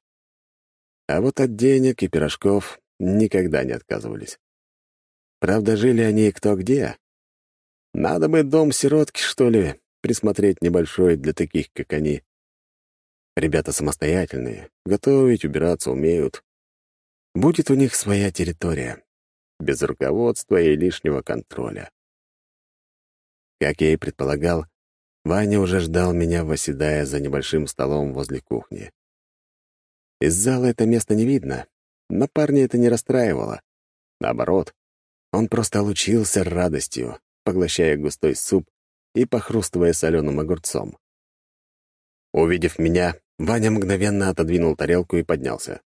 А вот от денег и пирожков никогда не отказывались. Правда, жили они кто где. Надо бы дом сиротки, что ли, присмотреть небольшой для таких, как они. Ребята самостоятельные, готовить, убираться умеют. Будет у них своя территория, без руководства и лишнего контроля. Как я и предполагал, Ваня уже ждал меня, восседая за небольшим столом возле кухни. Из зала это место не видно, но парня это не расстраивало. Наоборот, он просто лучился радостью, поглощая густой суп и похрустывая соленым огурцом. Увидев меня, Ваня мгновенно отодвинул тарелку и поднялся.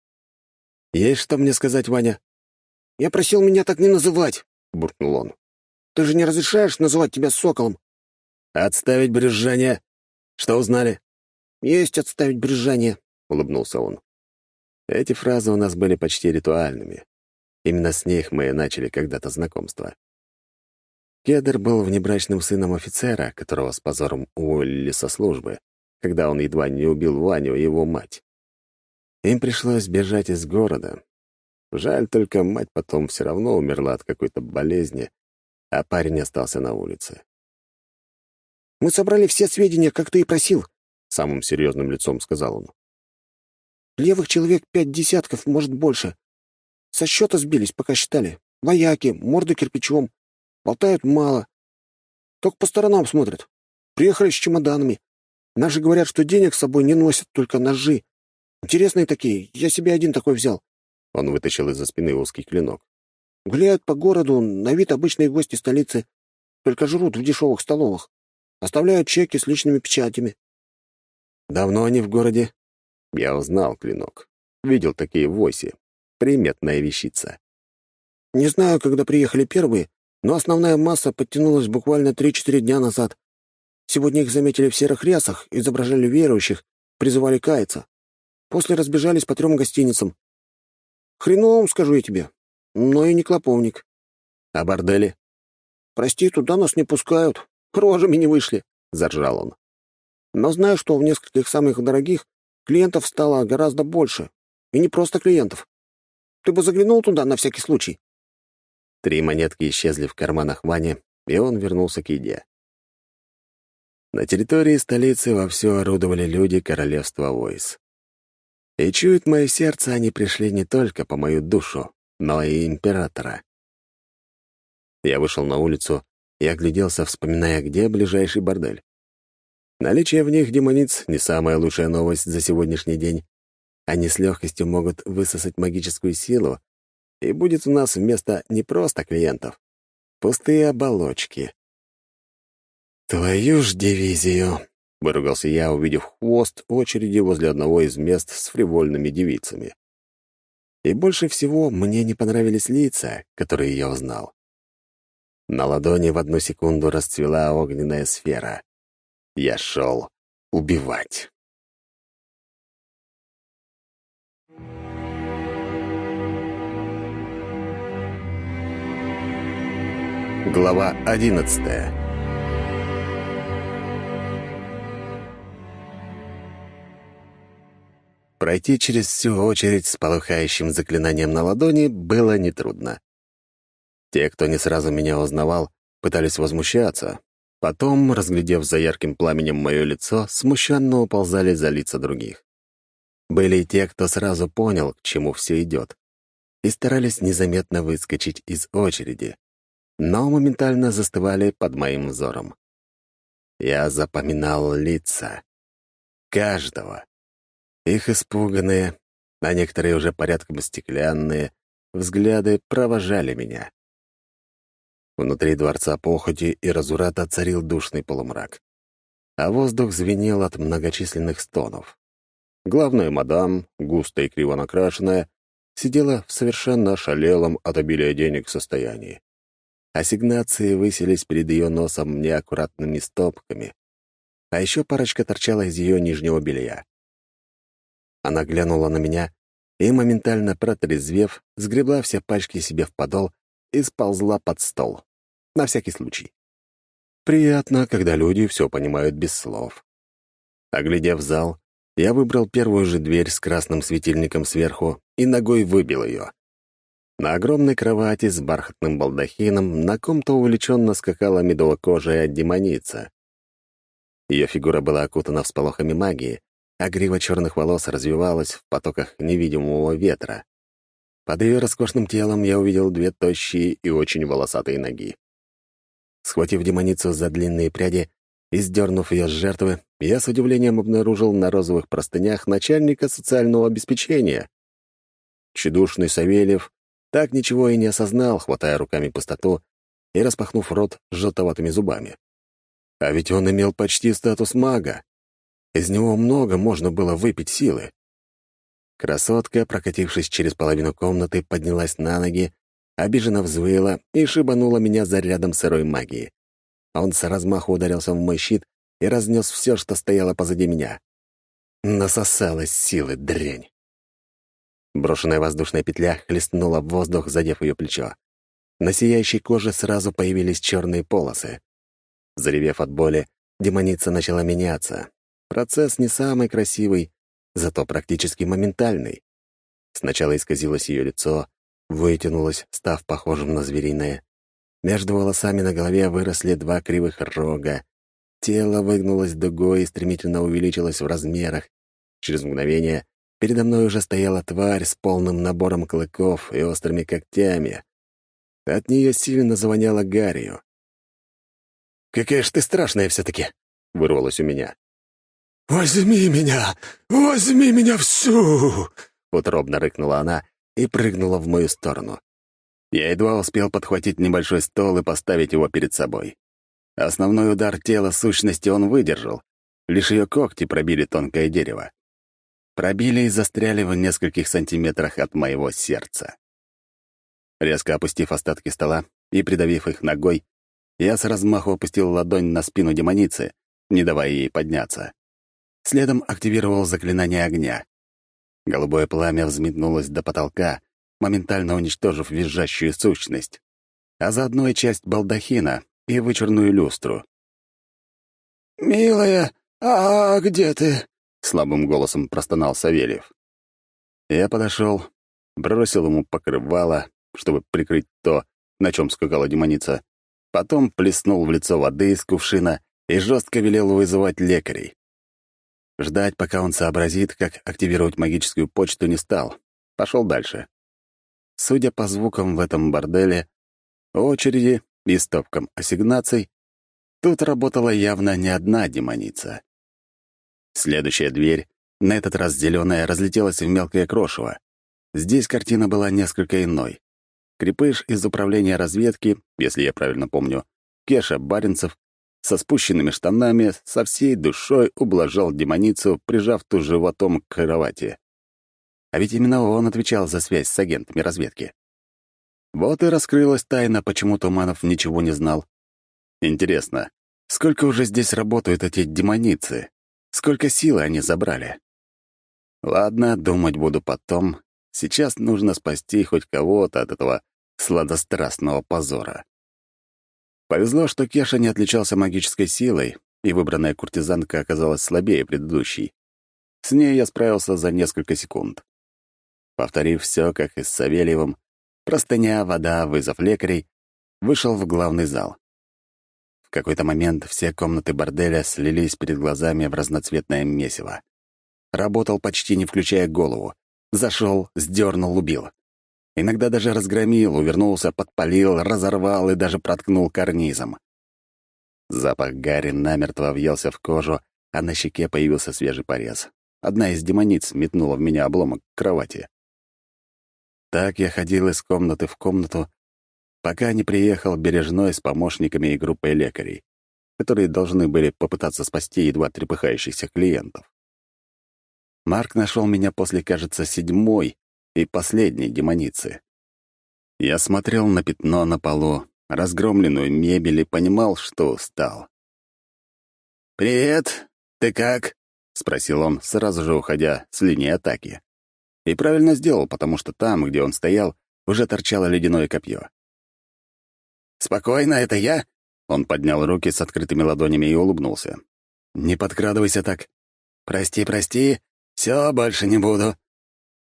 «Есть что мне сказать, Ваня?» «Я просил меня так не называть», — буркнул он. «Ты же не разрешаешь называть тебя соколом?» «Отставить брюзжание. Что узнали?» «Есть отставить брюзжание», — улыбнулся он. Эти фразы у нас были почти ритуальными. Именно с них мы начали когда-то знакомство. Кедр был внебрачным сыном офицера, которого с позором уволили со службы, когда он едва не убил Ваню и его мать. Им пришлось бежать из города. Жаль, только мать потом все равно умерла от какой-то болезни, а парень остался на улице. «Мы собрали все сведения, как ты и просил», — самым серьезным лицом сказал он. Левых человек пять десятков, может, больше. Со счета сбились, пока считали. Вояки, морды кирпичом. Болтают мало. Только по сторонам смотрят. Приехали с чемоданами. Наши говорят, что денег с собой не носят, только ножи. Интересные такие. Я себе один такой взял. Он вытащил из-за спины узкий клинок. Гуляют по городу, на вид обычные гости столицы. Только жрут в дешевых столовых. Оставляют чеки с личными печатями. Давно они в городе? Я узнал клинок. Видел такие в. Приметная вещица. Не знаю, когда приехали первые, но основная масса подтянулась буквально 3-4 дня назад. Сегодня их заметили в серых рясах, изображали верующих, призывали каяться. После разбежались по трем гостиницам. Хреновым, скажу я тебе, но и не клоповник. А бордели? Прости, туда нас не пускают. Рожами не вышли, — заржал он. Но знаю, что в нескольких самых дорогих Клиентов стало гораздо больше. И не просто клиентов. Ты бы заглянул туда на всякий случай?» Три монетки исчезли в карманах Вани, и он вернулся к еде. На территории столицы вовсю орудовали люди королевства Войс. И чует мое сердце, они пришли не только по мою душу, но и императора. Я вышел на улицу и огляделся, вспоминая, где ближайший бордель. Наличие в них демониц — не самая лучшая новость за сегодняшний день. Они с легкостью могут высосать магическую силу, и будет у нас вместо не просто клиентов — пустые оболочки. «Твою ж дивизию!» — выругался я, увидев хвост очереди возле одного из мест с фривольными девицами. И больше всего мне не понравились лица, которые я узнал. На ладони в одну секунду расцвела огненная сфера. Я шел убивать. Глава одиннадцатая Пройти через всю очередь с полыхающим заклинанием на ладони было нетрудно. Те, кто не сразу меня узнавал, пытались возмущаться, Потом, разглядев за ярким пламенем мое лицо, смущенно уползали за лица других. Были и те, кто сразу понял, к чему все идет, и старались незаметно выскочить из очереди, но моментально застывали под моим взором. Я запоминал лица. Каждого. Их испуганные, а некоторые уже порядком стеклянные, взгляды провожали меня. Внутри дворца похоти и разурата царил душный полумрак. А воздух звенел от многочисленных стонов. Главная мадам, густо и криво накрашенная, сидела в совершенно ошалелом от обилия денег состоянии. Ассигнации высились перед ее носом неаккуратными стопками, а еще парочка торчала из ее нижнего белья. Она глянула на меня и, моментально протрезвев, сгребла все пачки себе в подол и сползла под стол. На всякий случай. Приятно, когда люди все понимают без слов. Оглядев зал, я выбрал первую же дверь с красным светильником сверху и ногой выбил ее. На огромной кровати с бархатным балдахином на ком-то увлеченно скакала медово-кожая демоница. Ее фигура была окутана всполохами магии, а грива черных волос развивалась в потоках невидимого ветра. Под ее роскошным телом я увидел две тощие и очень волосатые ноги. Схватив демоницу за длинные пряди и сдернув ее с жертвы, я с удивлением обнаружил на розовых простынях начальника социального обеспечения. Чедушный Савельев так ничего и не осознал, хватая руками пустоту и распахнув рот желтоватыми зубами. А ведь он имел почти статус мага. Из него много можно было выпить силы. Красотка, прокатившись через половину комнаты, поднялась на ноги, обиженно взвыла и шибанула меня зарядом сырой магии. Он с размаху ударился в мой щит и разнес все, что стояло позади меня. Насосалась силы дрянь. Брошенная воздушная петля хлестнула в воздух, задев ее плечо. На сияющей коже сразу появились черные полосы. Заревев от боли, демоница начала меняться. Процесс не самый красивый, зато практически моментальный. Сначала исказилось ее лицо, вытянулось, став похожим на звериное. Между волосами на голове выросли два кривых рога. Тело выгнулось дугой и стремительно увеличилось в размерах. Через мгновение передо мной уже стояла тварь с полным набором клыков и острыми когтями. От нее сильно завоняло гарью. «Какая ж ты страшная все-таки!» — вырвалось у меня. «Возьми меня! Возьми меня всю!» — утробно рыкнула она и прыгнула в мою сторону. Я едва успел подхватить небольшой стол и поставить его перед собой. Основной удар тела сущности он выдержал, лишь ее когти пробили тонкое дерево. Пробили и застряли в нескольких сантиметрах от моего сердца. Резко опустив остатки стола и придавив их ногой, я с размаху опустил ладонь на спину демоницы, не давая ей подняться. Следом активировал заклинание огня. Голубое пламя взметнулось до потолка, моментально уничтожив визжащую сущность, а заодно и часть балдахина и вычурную люстру. «Милая, а где ты?» — слабым голосом простонал Савельев. Я подошел, бросил ему покрывало, чтобы прикрыть то, на чем скакала демоница, потом плеснул в лицо воды из кувшина и жестко велел вызывать лекарей. Ждать, пока он сообразит, как активировать магическую почту, не стал. Пошел дальше. Судя по звукам в этом борделе, очереди и стопкам ассигнаций, тут работала явно не одна демоница. Следующая дверь, на этот раз зеленая, разлетелась в мелкое крошево. Здесь картина была несколько иной. Крепыш из управления разведки, если я правильно помню, Кеша Баренцев, со спущенными штанами, со всей душой ублажал демоницу, прижав ту животом к кровати. А ведь именно он отвечал за связь с агентами разведки. Вот и раскрылась тайна, почему Туманов ничего не знал. Интересно, сколько уже здесь работают эти демоницы? Сколько силы они забрали? Ладно, думать буду потом. Сейчас нужно спасти хоть кого-то от этого сладострастного позора. Повезло, что Кеша не отличался магической силой, и выбранная куртизанка оказалась слабее предыдущей. С ней я справился за несколько секунд. Повторив все, как и с Савельевым, простыня, вода, вызов лекарей, вышел в главный зал. какой-то момент все комнаты борделя слились перед глазами в разноцветное месиво. Работал почти не включая голову. Зашел, сдернул, убил. Иногда даже разгромил, увернулся, подпалил, разорвал и даже проткнул карнизом. Запах гари намертво въелся в кожу, а на щеке появился свежий порез. Одна из демониц метнула в меня обломок кровати. Так я ходил из комнаты в комнату, пока не приехал Бережной с помощниками и группой лекарей, которые должны были попытаться спасти едва трепыхающихся клиентов. Марк нашел меня после, кажется, седьмой и последней демоницы. Я смотрел на пятно на полу, разгромленную мебель и понимал, что устал. «Привет! Ты как?» — спросил он, сразу же уходя с линии атаки. И правильно сделал, потому что там, где он стоял, уже торчало ледяное копье. «Спокойно, это я?» Он поднял руки с открытыми ладонями и улыбнулся. «Не подкрадывайся так. Прости, прости, все, больше не буду».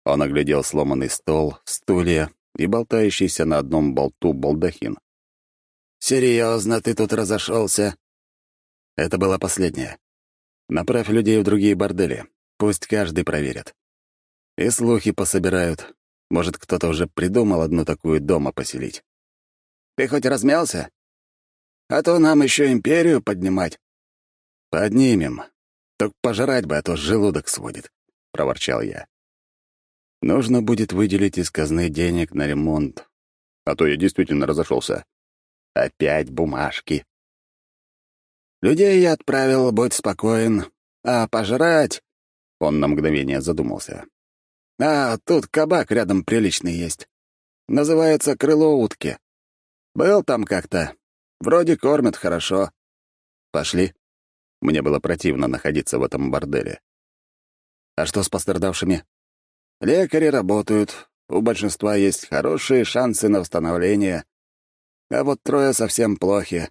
Он оглядел сломанный стол, стулья и болтающийся на одном болту балдахин. «Серьезно, ты тут разошелся?» Это было последнее. Направь людей в другие бордели. Пусть каждый проверит. И слухи пособирают. Может, кто-то уже придумал одну такую дома поселить. Ты хоть размялся? А то нам еще империю поднимать. Поднимем. Только пожрать бы, а то желудок сводит, — проворчал я. Нужно будет выделить из казны денег на ремонт. А то я действительно разошелся. Опять бумажки. Людей я отправил, будь спокоен. А пожрать... Он на мгновение задумался. А, тут кабак рядом приличный есть. Называется «Крыло утки». Был там как-то. Вроде кормят хорошо. Пошли. Мне было противно находиться в этом борделе. А что с пострадавшими? Лекари работают. У большинства есть хорошие шансы на восстановление. А вот трое совсем плохи.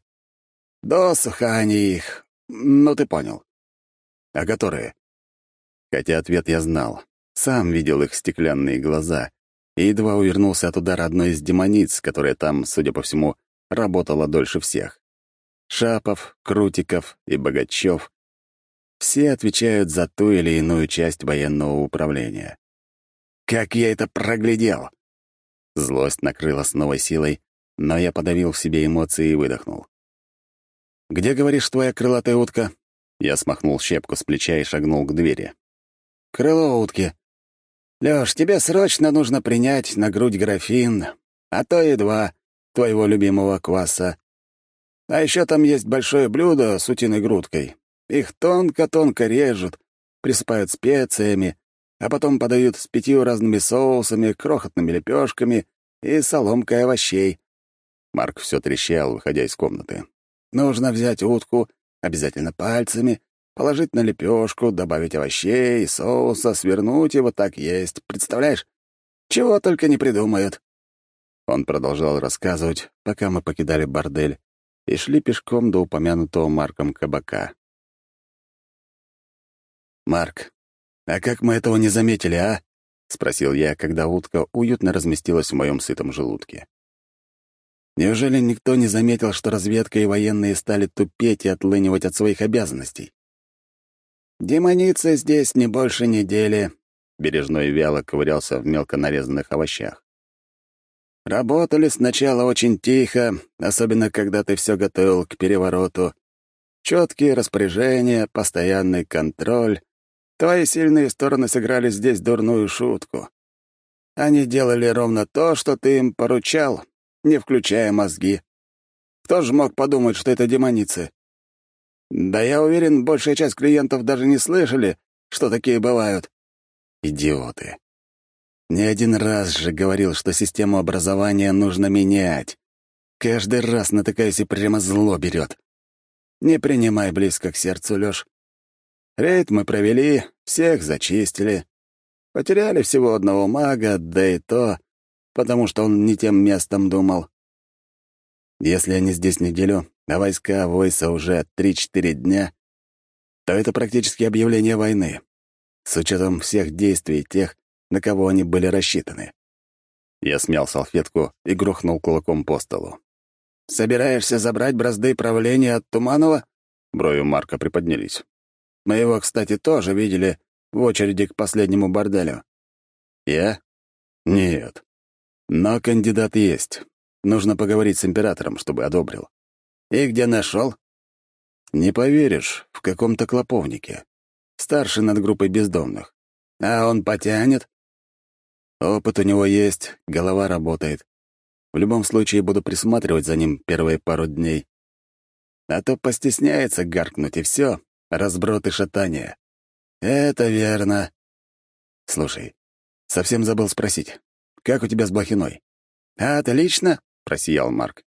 Досуха они их. Ну, ты понял. А которые? Хотя ответ я знал. Сам видел их стеклянные глаза и едва увернулся от удара одной из демониц, которая там, судя по всему, работала дольше всех. Шапов, Крутиков и Богачев все отвечают за ту или иную часть военного управления. Как я это проглядел! Злость накрыла с новой силой, но я подавил в себе эмоции и выдохнул. «Где, говоришь, твоя крылатая утка?» Я смахнул щепку с плеча и шагнул к двери. «Крыло утки. Лёш, тебе срочно нужно принять на грудь графин, а то и два твоего любимого кваса. А еще там есть большое блюдо с утиной грудкой. Их тонко-тонко режут, присыпают специями, а потом подают с пятью разными соусами, крохотными лепешками и соломкой овощей. Марк все трещал, выходя из комнаты. Нужно взять утку, обязательно пальцами, положить на лепешку, добавить овощей, соуса, свернуть и вот так есть. Представляешь? Чего только не придумают. Он продолжал рассказывать, пока мы покидали бордель и шли пешком до упомянутого Марком кабака. «Марк, а как мы этого не заметили, а?» — спросил я, когда утка уютно разместилась в моем сытом желудке. Неужели никто не заметил, что разведка и военные стали тупеть и отлынивать от своих обязанностей? «Демоница здесь не больше недели», — Бережной вяло ковырялся в мелко нарезанных овощах. «Работали сначала очень тихо, особенно когда ты все готовил к перевороту. Четкие распоряжения, постоянный контроль. Твои сильные стороны сыграли здесь дурную шутку. Они делали ровно то, что ты им поручал, не включая мозги. Кто же мог подумать, что это демоницы? Да я уверен, большая часть клиентов даже не слышали, что такие бывают. Идиоты. Не один раз же говорил, что систему образования нужно менять. Каждый раз натыкаюсь и прямо зло берет. Не принимай близко к сердцу, Лёш. Рейд мы провели, всех зачистили. Потеряли всего одного мага, да и то потому что он не тем местом думал. Если они здесь неделю, а войска Войса уже 3-4 дня, то это практически объявление войны, с учетом всех действий тех, на кого они были рассчитаны. Я смял салфетку и грохнул кулаком по столу. собираешься забрать бразды правления от Туманова?» Брови Марка приподнялись. «Мы его, кстати, тоже видели в очереди к последнему борделю». «Я? Нет. Но кандидат есть. Нужно поговорить с императором, чтобы одобрил». «И где нашел?» «Не поверишь, в каком-то клоповнике. Старший над группой бездомных. А он потянет?» «Опыт у него есть, голова работает. В любом случае буду присматривать за ним первые пару дней. А то постесняется гаркнуть, и все, разброд и шатание. Это верно. Слушай, совсем забыл спросить, как у тебя с Блохиной? «Отлично», — просиял Марк.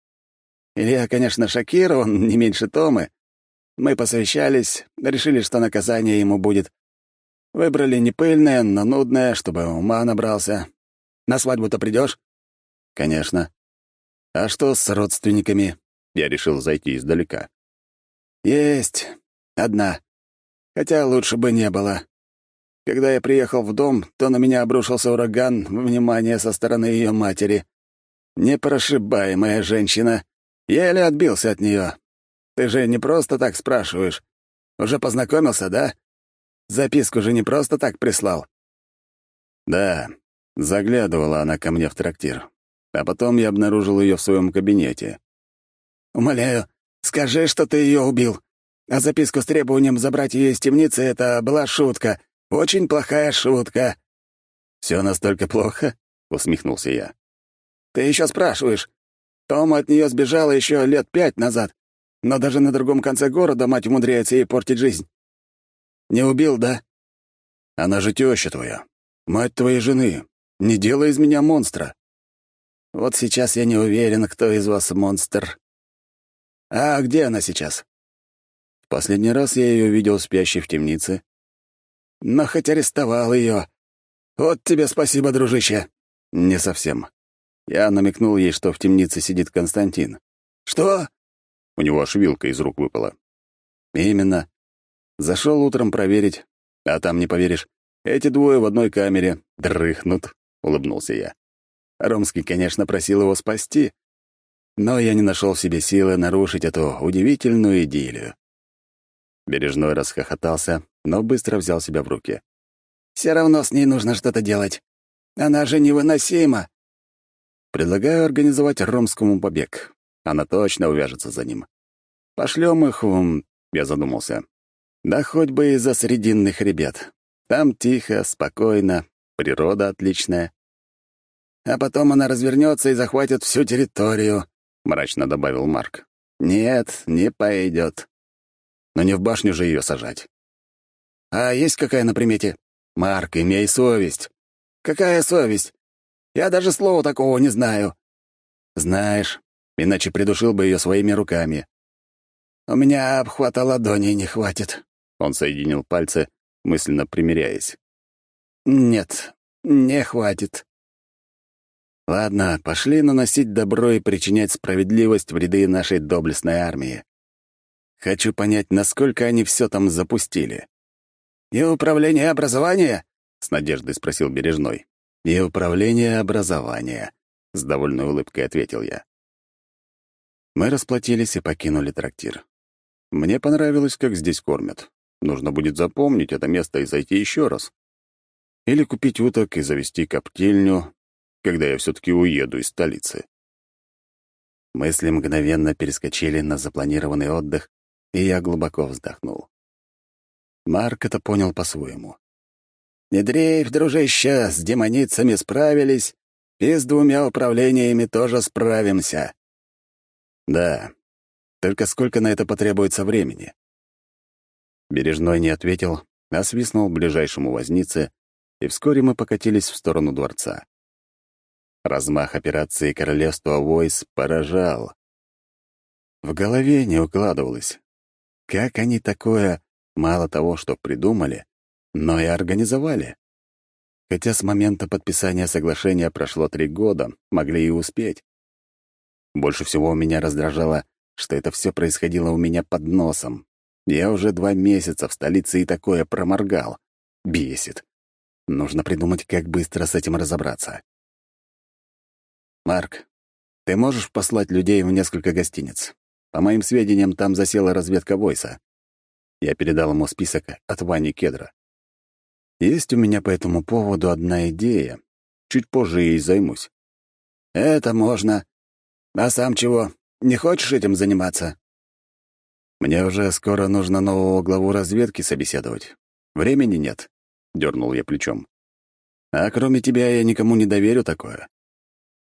«Илья, конечно, шокирован, не меньше Томы. Мы посовещались, решили, что наказание ему будет. Выбрали не пыльное, но нудное, чтобы ума набрался. На свадьбу-то придешь? «Конечно. А что с родственниками?» Я решил зайти издалека. «Есть. Одна. Хотя лучше бы не было. Когда я приехал в дом, то на меня обрушился ураган внимания со стороны ее матери. Непрошибаемая женщина. Еле отбился от нее. Ты же не просто так спрашиваешь. Уже познакомился, да? Записку же не просто так прислал. Да, заглядывала она ко мне в трактир. А потом я обнаружил ее в своем кабинете. «Умоляю, скажи, что ты ее убил. А записку с требованием забрать ее из темницы — это была шутка. Очень плохая шутка». «Все настолько плохо?» — усмехнулся я. «Ты еще спрашиваешь. Тома от нее сбежала еще лет пять назад, но даже на другом конце города мать умудряется ей портить жизнь. Не убил, да? Она же теща твоя, мать твоей жены. Не делай из меня монстра. Вот сейчас я не уверен, кто из вас монстр. А где она сейчас? Последний раз я ее видел спящей в темнице. Но хоть арестовал ее. Вот тебе спасибо, дружище. Не совсем. Я намекнул ей, что в темнице сидит Константин. Что? У него аж вилка из рук выпала. Именно. Зашел утром проверить, а там, не поверишь, эти двое в одной камере дрыхнут, — улыбнулся я. Ромский, конечно, просил его спасти, но я не нашел в себе силы нарушить эту удивительную идиллию. Бережной расхохотался, но быстро взял себя в руки. «Все равно с ней нужно что-то делать. Она же невыносима!» Предлагаю организовать Ромскому побег. Она точно увяжется за ним. Пошлем их в... Я задумался. Да хоть бы из-за срединных ребят. Там тихо, спокойно, природа отличная а потом она развернется и захватит всю территорию», — мрачно добавил Марк. «Нет, не пойдет. Но не в башню же ее сажать». «А есть какая на примете?» «Марк, имей совесть». «Какая совесть? Я даже слова такого не знаю». «Знаешь, иначе придушил бы ее своими руками». «У меня обхвата ладоней не хватит», — он соединил пальцы, мысленно примиряясь. «Нет, не хватит. Ладно, пошли наносить добро и причинять справедливость в ряды нашей доблестной армии. Хочу понять, насколько они все там запустили. «И управление образования?» — с надеждой спросил Бережной. «И управление образования», — с довольной улыбкой ответил я. Мы расплатились и покинули трактир. Мне понравилось, как здесь кормят. Нужно будет запомнить это место и зайти еще раз. Или купить уток и завести коптильню, когда я все-таки уеду из столицы. Мысли мгновенно перескочили на запланированный отдых, и я глубоко вздохнул. Марк это понял по-своему. «Не дрейф, дружище, с демоницами справились, и с двумя управлениями тоже справимся». «Да, только сколько на это потребуется времени?» Бережной не ответил, а свистнул ближайшему вознице, и вскоре мы покатились в сторону дворца. Размах операции королевства Войс поражал. В голове не укладывалось. Как они такое мало того, что придумали, но и организовали? Хотя с момента подписания соглашения прошло три года, могли и успеть. Больше всего меня раздражало, что это все происходило у меня под носом. Я уже два месяца в столице и такое проморгал. Бесит. Нужно придумать, как быстро с этим разобраться. «Марк, Ты можешь послать людей в несколько гостиниц? По моим сведениям, там засела разведка Войса. Я передал ему список от Вани Кедра. Есть у меня по этому поводу одна идея. Чуть позже ей займусь. Это можно. А сам чего? Не хочешь этим заниматься? Мне уже скоро нужно нового главу разведки собеседовать. Времени нет, — дернул я плечом. А кроме тебя я никому не доверю такое.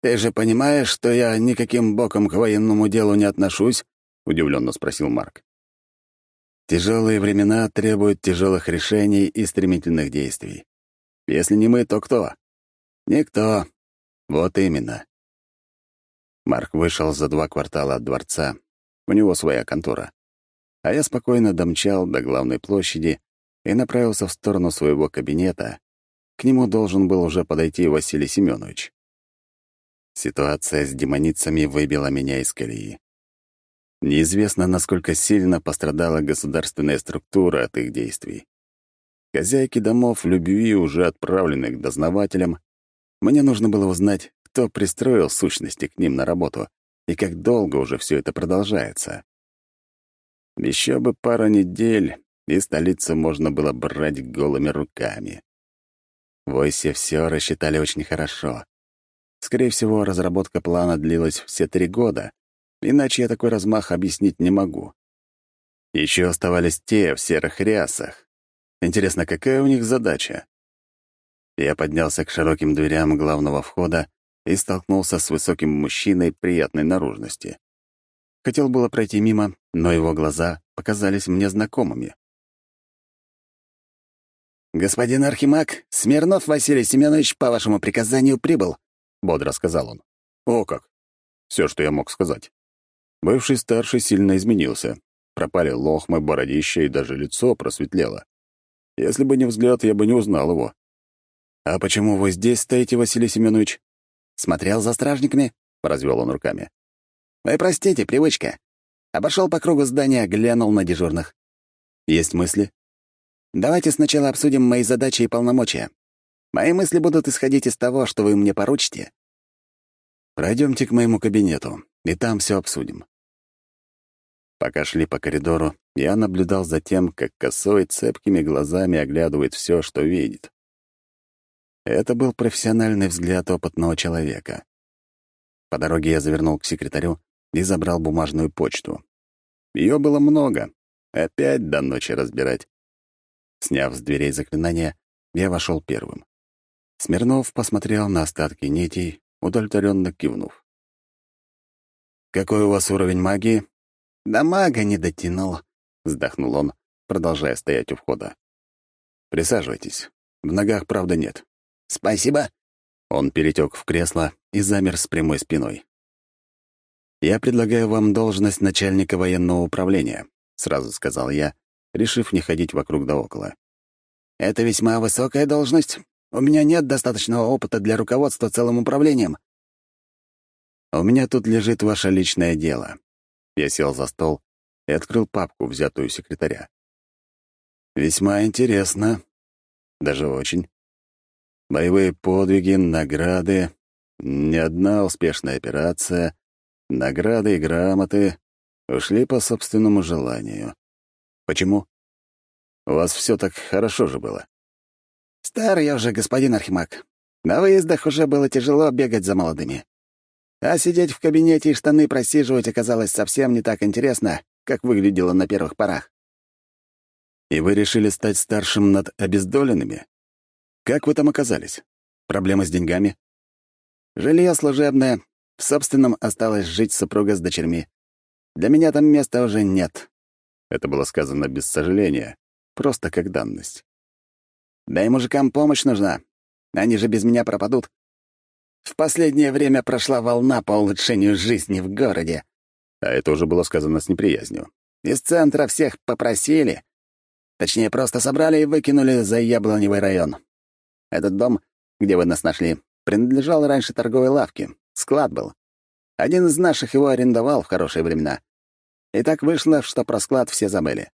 «Ты же понимаешь, что я никаким боком к военному делу не отношусь?» — удивленно спросил Марк. «Тяжелые времена требуют тяжелых решений и стремительных действий. Если не мы, то кто?» «Никто. Вот именно». Марк вышел за два квартала от дворца. У него своя контора. А я спокойно домчал до главной площади и направился в сторону своего кабинета. К нему должен был уже подойти Василий Семенович. Ситуация с демоницами выбила меня из колеи. Неизвестно, насколько сильно пострадала государственная структура от их действий. Хозяйки домов любви уже отправлены к дознавателям. Мне нужно было узнать, кто пристроил сущности к ним на работу и как долго уже все это продолжается. Еще бы пару недель, и столицу можно было брать голыми руками. Войсе все рассчитали очень хорошо. Скорее всего, разработка плана длилась все три года, иначе я такой размах объяснить не могу. Еще оставались те в серых рясах. Интересно, какая у них задача? Я поднялся к широким дверям главного входа и столкнулся с высоким мужчиной приятной наружности. Хотел было пройти мимо, но его глаза показались мне знакомыми. «Господин Архимаг, Смирнов Василий Семенович по вашему приказанию прибыл», — бодро сказал он. «О как!» Все, что я мог сказать. Бывший старший сильно изменился. Пропали лохмы, бородища и даже лицо просветлело. Если бы не взгляд, я бы не узнал его. «А почему вы здесь стоите, Василий Семенович?» «Смотрел за стражниками?» — развел он руками. «Вы простите, привычка. Обошел по кругу здания, глянул на дежурных». «Есть мысли?» «Давайте сначала обсудим мои задачи и полномочия. Мои мысли будут исходить из того, что вы мне поручите. Пройдемте к моему кабинету, и там все обсудим. Пока шли по коридору, я наблюдал за тем, как косой цепкими глазами оглядывает все, что видит. Это был профессиональный взгляд опытного человека. По дороге я завернул к секретарю и забрал бумажную почту. Ее было много. Опять до ночи разбирать. Сняв с дверей заклинания, я вошел первым. Смирнов посмотрел на остатки нитей, удовлетворенно кивнув. «Какой у вас уровень магии?» «Да мага не дотянул», — вздохнул он, продолжая стоять у входа. «Присаживайтесь. В ногах, правда, нет». «Спасибо». Он перетек в кресло и замер с прямой спиной. «Я предлагаю вам должность начальника военного управления», — сразу сказал я, решив не ходить вокруг да около. «Это весьма высокая должность. У меня нет достаточного опыта для руководства целым управлением». «У меня тут лежит ваше личное дело». Я сел за стол и открыл папку, взятую секретаря. «Весьма интересно. Даже очень. Боевые подвиги, награды, ни одна успешная операция, награды и грамоты ушли по собственному желанию. Почему? У вас все так хорошо же было. Стар я уже, господин Архимаг. На выездах уже было тяжело бегать за молодыми. А сидеть в кабинете и штаны просиживать оказалось совсем не так интересно, как выглядело на первых порах. И вы решили стать старшим над обездоленными? Как вы там оказались? Проблема с деньгами? Жилье служебное. В собственном осталось жить супруга с дочерьми. Для меня там места уже нет. Это было сказано без сожаления, просто как данность. Да и мужикам помощь нужна. Они же без меня пропадут. В последнее время прошла волна по улучшению жизни в городе. А это уже было сказано с неприязнью. Из центра всех попросили. Точнее, просто собрали и выкинули за Яблоневый район. Этот дом, где вы нас нашли, принадлежал раньше торговой лавке. Склад был. Один из наших его арендовал в хорошие времена. И так вышло, что про склад все забыли.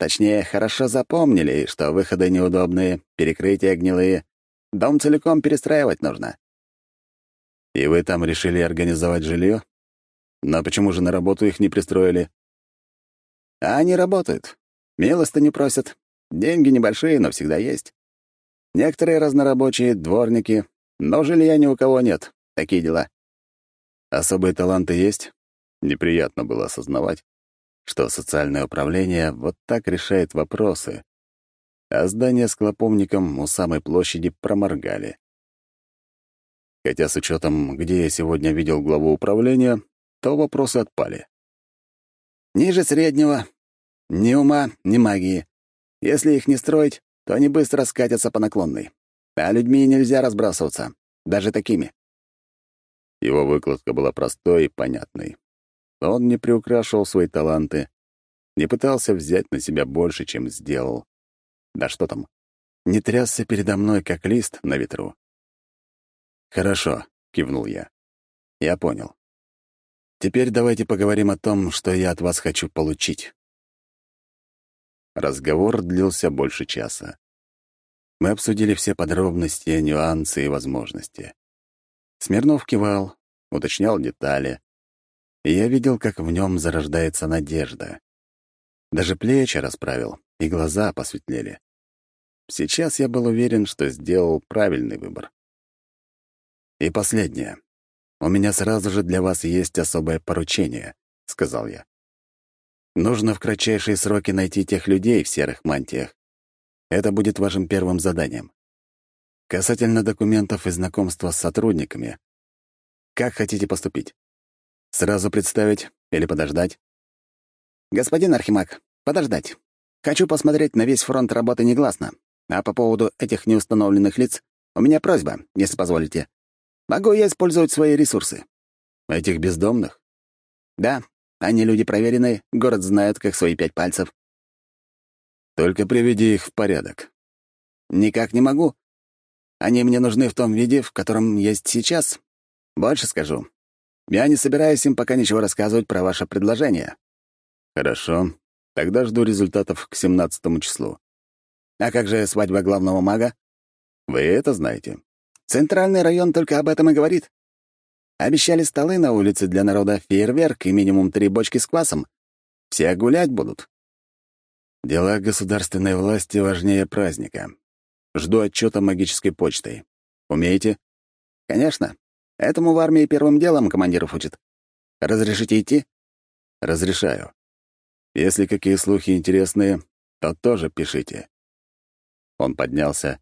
Точнее, хорошо запомнили, что выходы неудобные, перекрытия гнилые. Дом целиком перестраивать нужно. И вы там решили организовать жилье? Но почему же на работу их не пристроили? А они работают. Милости просят. Деньги небольшие, но всегда есть. Некоторые разнорабочие, дворники, но жилья ни у кого нет. Такие дела. Особые таланты есть? Неприятно было осознавать, что социальное управление вот так решает вопросы, а здание с клоповником у самой площади проморгали. Хотя с учетом, где я сегодня видел главу управления, то вопросы отпали. Ниже среднего. Ни ума, ни магии. Если их не строить, то они быстро скатятся по наклонной. А людьми нельзя разбрасываться, даже такими. Его выкладка была простой и понятной. Он не приукрашивал свои таланты, не пытался взять на себя больше, чем сделал. Да что там, не трясся передо мной, как лист на ветру. «Хорошо», — кивнул я. «Я понял. Теперь давайте поговорим о том, что я от вас хочу получить». Разговор длился больше часа. Мы обсудили все подробности, нюансы и возможности. Смирнов кивал, уточнял детали, и я видел, как в нем зарождается надежда. Даже плечи расправил, и глаза посветлели. Сейчас я был уверен, что сделал правильный выбор. И последнее. У меня сразу же для вас есть особое поручение, — сказал я. Нужно в кратчайшие сроки найти тех людей в серых мантиях. Это будет вашим первым заданием. Касательно документов и знакомства с сотрудниками. Как хотите поступить? Сразу представить или подождать? Господин Архимаг, подождать. Хочу посмотреть на весь фронт работы негласно. А по поводу этих неустановленных лиц у меня просьба, если позволите. Могу я использовать свои ресурсы? Этих бездомных? Да, они люди проверенные, город знают, как свои пять пальцев. Только приведи их в порядок. Никак не могу. Они мне нужны в том виде, в котором есть сейчас. Больше скажу. Я не собираюсь им пока ничего рассказывать про ваше предложение. Хорошо. Тогда жду результатов к 17 числу. А как же свадьба главного мага? Вы это знаете? Центральный район только об этом и говорит. Обещали столы на улице для народа, фейерверк и минимум три бочки с квасом. Все гулять будут. Дела государственной власти важнее праздника. Жду отчета магической почтой. Умеете? Конечно. Этому в армии первым делом командиров учат. Разрешите идти? Разрешаю. Если какие слухи интересные, то тоже пишите. Он поднялся,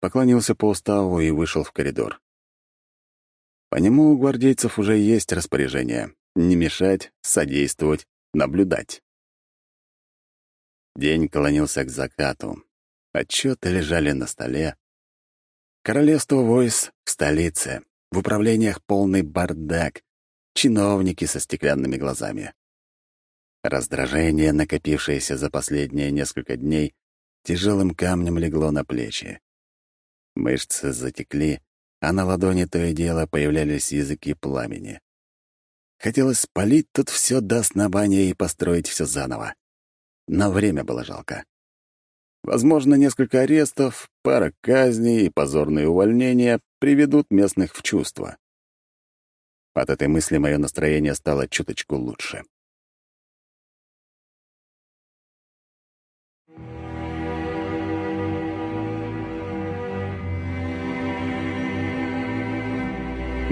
поклонился по уставу и вышел в коридор. По нему у гвардейцев уже есть распоряжение — не мешать, содействовать, наблюдать. День клонился к закату. Отчеты лежали на столе. Королевство войск в столице. В управлениях полный бардак, чиновники со стеклянными глазами. Раздражение, накопившееся за последние несколько дней, тяжелым камнем легло на плечи. Мышцы затекли, а на ладони то и дело появлялись языки пламени. Хотелось спалить тут все до основания и построить все заново. Но время было жалко. Возможно, несколько арестов, пара казней и позорные увольнения приведут местных в чувство. От этой мысли мое настроение стало чуточку лучше.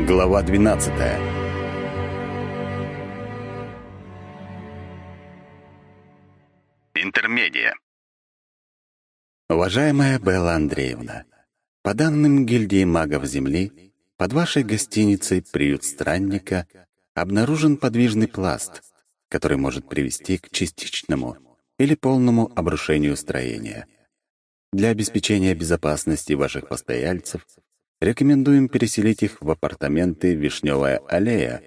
Глава 12 Интермедия Уважаемая Белла Андреевна, по данным гильдии магов Земли, под вашей гостиницей «Приют странника» обнаружен подвижный пласт, который может привести к частичному или полному обрушению строения. Для обеспечения безопасности ваших постояльцев рекомендуем переселить их в апартаменты «Вишневая аллея»,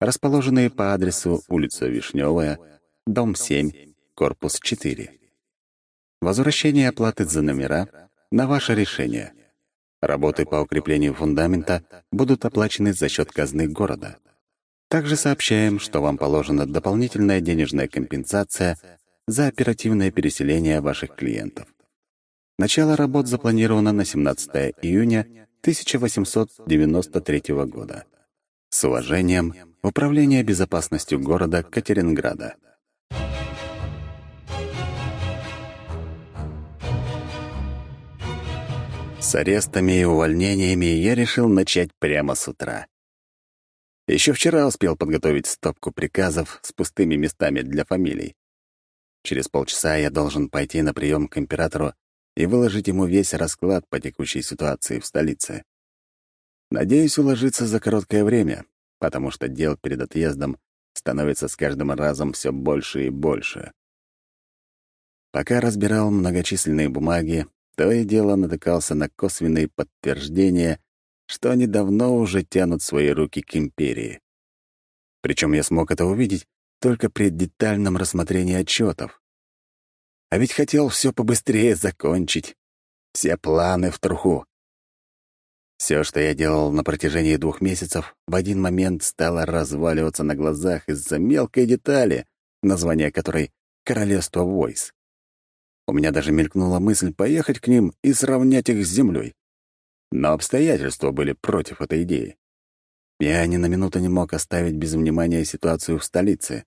расположенные по адресу улица Вишневая, дом 7, корпус 4. Возвращение оплаты за номера на ваше решение. Работы по укреплению фундамента будут оплачены за счет казны города. Также сообщаем, что вам положена дополнительная денежная компенсация за оперативное переселение ваших клиентов. Начало работ запланировано на 17 июня 1893 года. С уважением, Управление безопасностью города Катеринграда. С арестами и увольнениями я решил начать прямо с утра. Еще вчера успел подготовить стопку приказов с пустыми местами для фамилий. Через полчаса я должен пойти на прием к императору и выложить ему весь расклад по текущей ситуации в столице. Надеюсь уложиться за короткое время, потому что дел перед отъездом становится с каждым разом все больше и больше. Пока разбирал многочисленные бумаги, то и дело натыкался на косвенные подтверждения, что они давно уже тянут свои руки к империи. Причем я смог это увидеть только при детальном рассмотрении отчетов. А ведь хотел все побыстрее закончить. Все планы в труху. Все, что я делал на протяжении двух месяцев, в один момент стало разваливаться на глазах из-за мелкой детали, название которой — «Королевство Войс». У меня даже мелькнула мысль поехать к ним и сравнять их с землей. Но обстоятельства были против этой идеи. Я ни на минуту не мог оставить без внимания ситуацию в столице.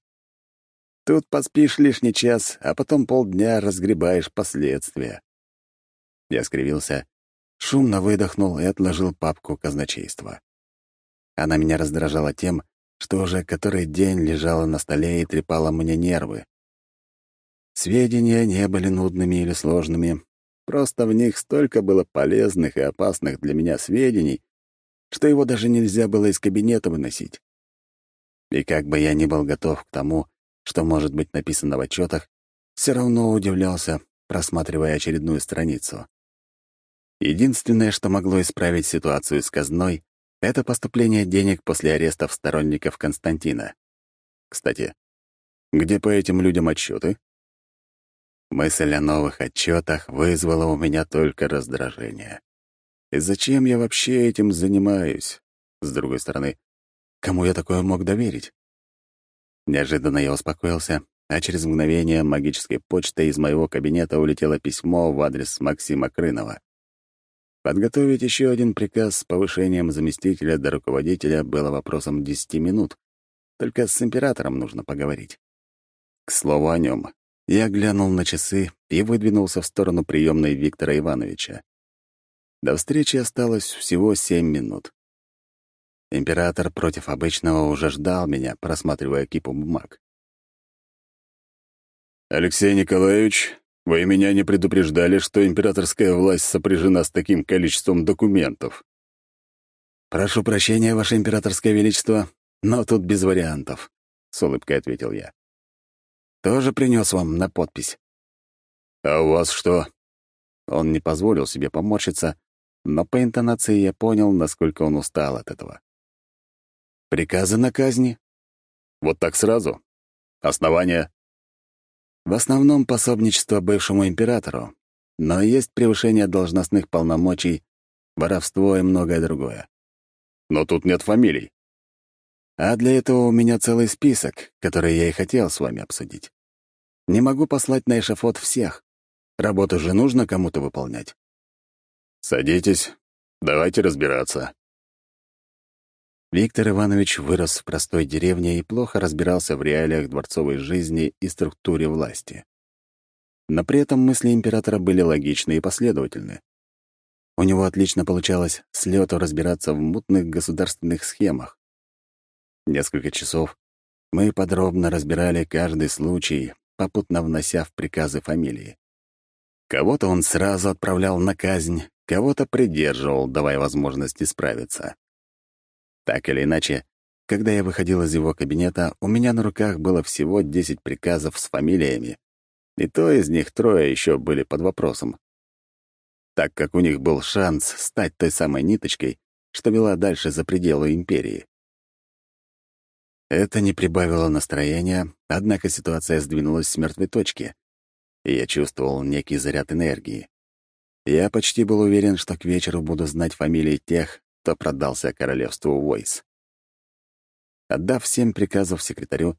Тут поспишь лишний час, а потом полдня разгребаешь последствия. Я скривился, шумно выдохнул и отложил папку казначейства. Она меня раздражала тем, что уже который день лежала на столе и трепала мне нервы. Сведения не были нудными или сложными, просто в них столько было полезных и опасных для меня сведений, что его даже нельзя было из кабинета выносить. И как бы я ни был готов к тому, что может быть написано в отчетах, все равно удивлялся, просматривая очередную страницу. Единственное, что могло исправить ситуацию с казной, это поступление денег после арестов сторонников Константина. Кстати, где по этим людям отчеты? Мысль о новых отчетах вызвала у меня только раздражение. И зачем я вообще этим занимаюсь? С другой стороны, кому я такое мог доверить? Неожиданно я успокоился, а через мгновение магической почтой из моего кабинета улетело письмо в адрес Максима Крынова. Подготовить еще один приказ с повышением заместителя до руководителя было вопросом десяти минут. Только с императором нужно поговорить. К слову о нем. Я глянул на часы и выдвинулся в сторону приемной Виктора Ивановича. До встречи осталось всего семь минут. Император против обычного уже ждал меня, просматривая кипу бумаг. «Алексей Николаевич, вы меня не предупреждали, что императорская власть сопряжена с таким количеством документов». «Прошу прощения, Ваше Императорское Величество, но тут без вариантов», — с улыбкой ответил я. Тоже принес вам на подпись. А у вас что? Он не позволил себе поморщиться, но по интонации я понял, насколько он устал от этого. Приказы на казни? Вот так сразу? Основания? В основном пособничество бывшему императору, но есть превышение должностных полномочий, воровство и многое другое. Но тут нет фамилий. А для этого у меня целый список, который я и хотел с вами обсудить. Не могу послать на эшафот всех. Работу же нужно кому-то выполнять. Садитесь, давайте разбираться. Виктор Иванович вырос в простой деревне и плохо разбирался в реалиях дворцовой жизни и структуре власти. Но при этом мысли императора были логичны и последовательны. У него отлично получалось с лету разбираться в мутных государственных схемах. Несколько часов мы подробно разбирали каждый случай, попутно внося в приказы фамилии. Кого-то он сразу отправлял на казнь, кого-то придерживал, давая возможность исправиться. Так или иначе, когда я выходил из его кабинета, у меня на руках было всего 10 приказов с фамилиями, и то из них трое еще были под вопросом. Так как у них был шанс стать той самой ниточкой, что вела дальше за пределы империи. Это не прибавило настроения, однако ситуация сдвинулась с мертвой точки, и я чувствовал некий заряд энергии. Я почти был уверен, что к вечеру буду знать фамилии тех, кто продался королевству Войс. Отдав семь приказов секретарю,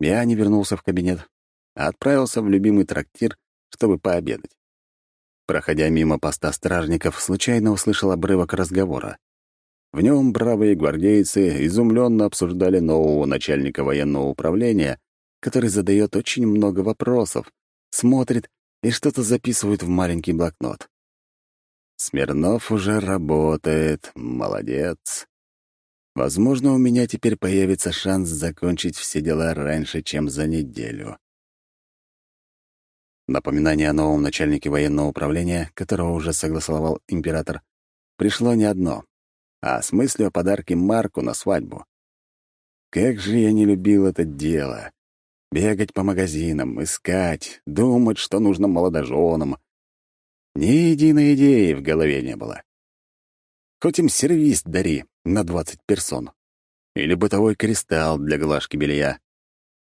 я не вернулся в кабинет, а отправился в любимый трактир, чтобы пообедать. Проходя мимо поста стражников, случайно услышал обрывок разговора. В нем бравые гвардейцы изумленно обсуждали нового начальника военного управления, который задает очень много вопросов, смотрит и что-то записывает в маленький блокнот. Смирнов уже работает, молодец. Возможно, у меня теперь появится шанс закончить все дела раньше, чем за неделю. Напоминание о новом начальнике военного управления, которого уже согласовал император, пришло не одно, а с мыслью о подарке Марку на свадьбу. Как же я не любил это дело. Бегать по магазинам, искать, думать, что нужно молодоженам. Ни единой идеи в голове не было. Хоть им сервис дари на двадцать персон. Или бытовой кристалл для глажки белья.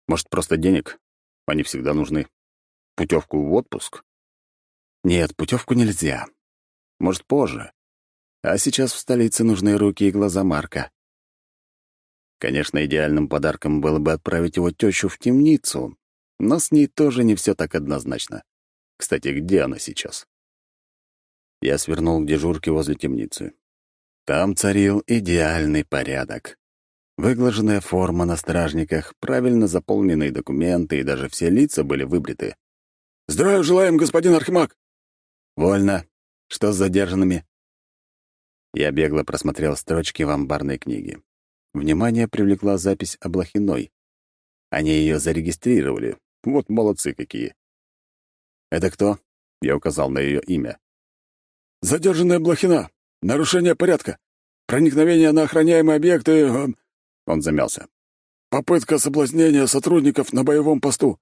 Может, просто денег? Они всегда нужны. Путевку в отпуск? Нет, путевку нельзя. Может, позже. А сейчас в столице нужны руки и глаза Марка. Конечно, идеальным подарком было бы отправить его тещу в темницу, но с ней тоже не все так однозначно. Кстати, где она сейчас? Я свернул к дежурке возле темницы. Там царил идеальный порядок. Выглаженная форма на стражниках, правильно заполненные документы и даже все лица были выбриты. «Здравия желаем, господин Архимаг!» «Вольно. Что с задержанными?» Я бегло просмотрел строчки в амбарной книге. Внимание привлекла запись о Блохиной. Они ее зарегистрировали. Вот молодцы какие. «Это кто?» — я указал на ее имя. «Задержанная Блохина. Нарушение порядка. Проникновение на охраняемые объекты...» э, Он замялся. «Попытка соблазнения сотрудников на боевом посту».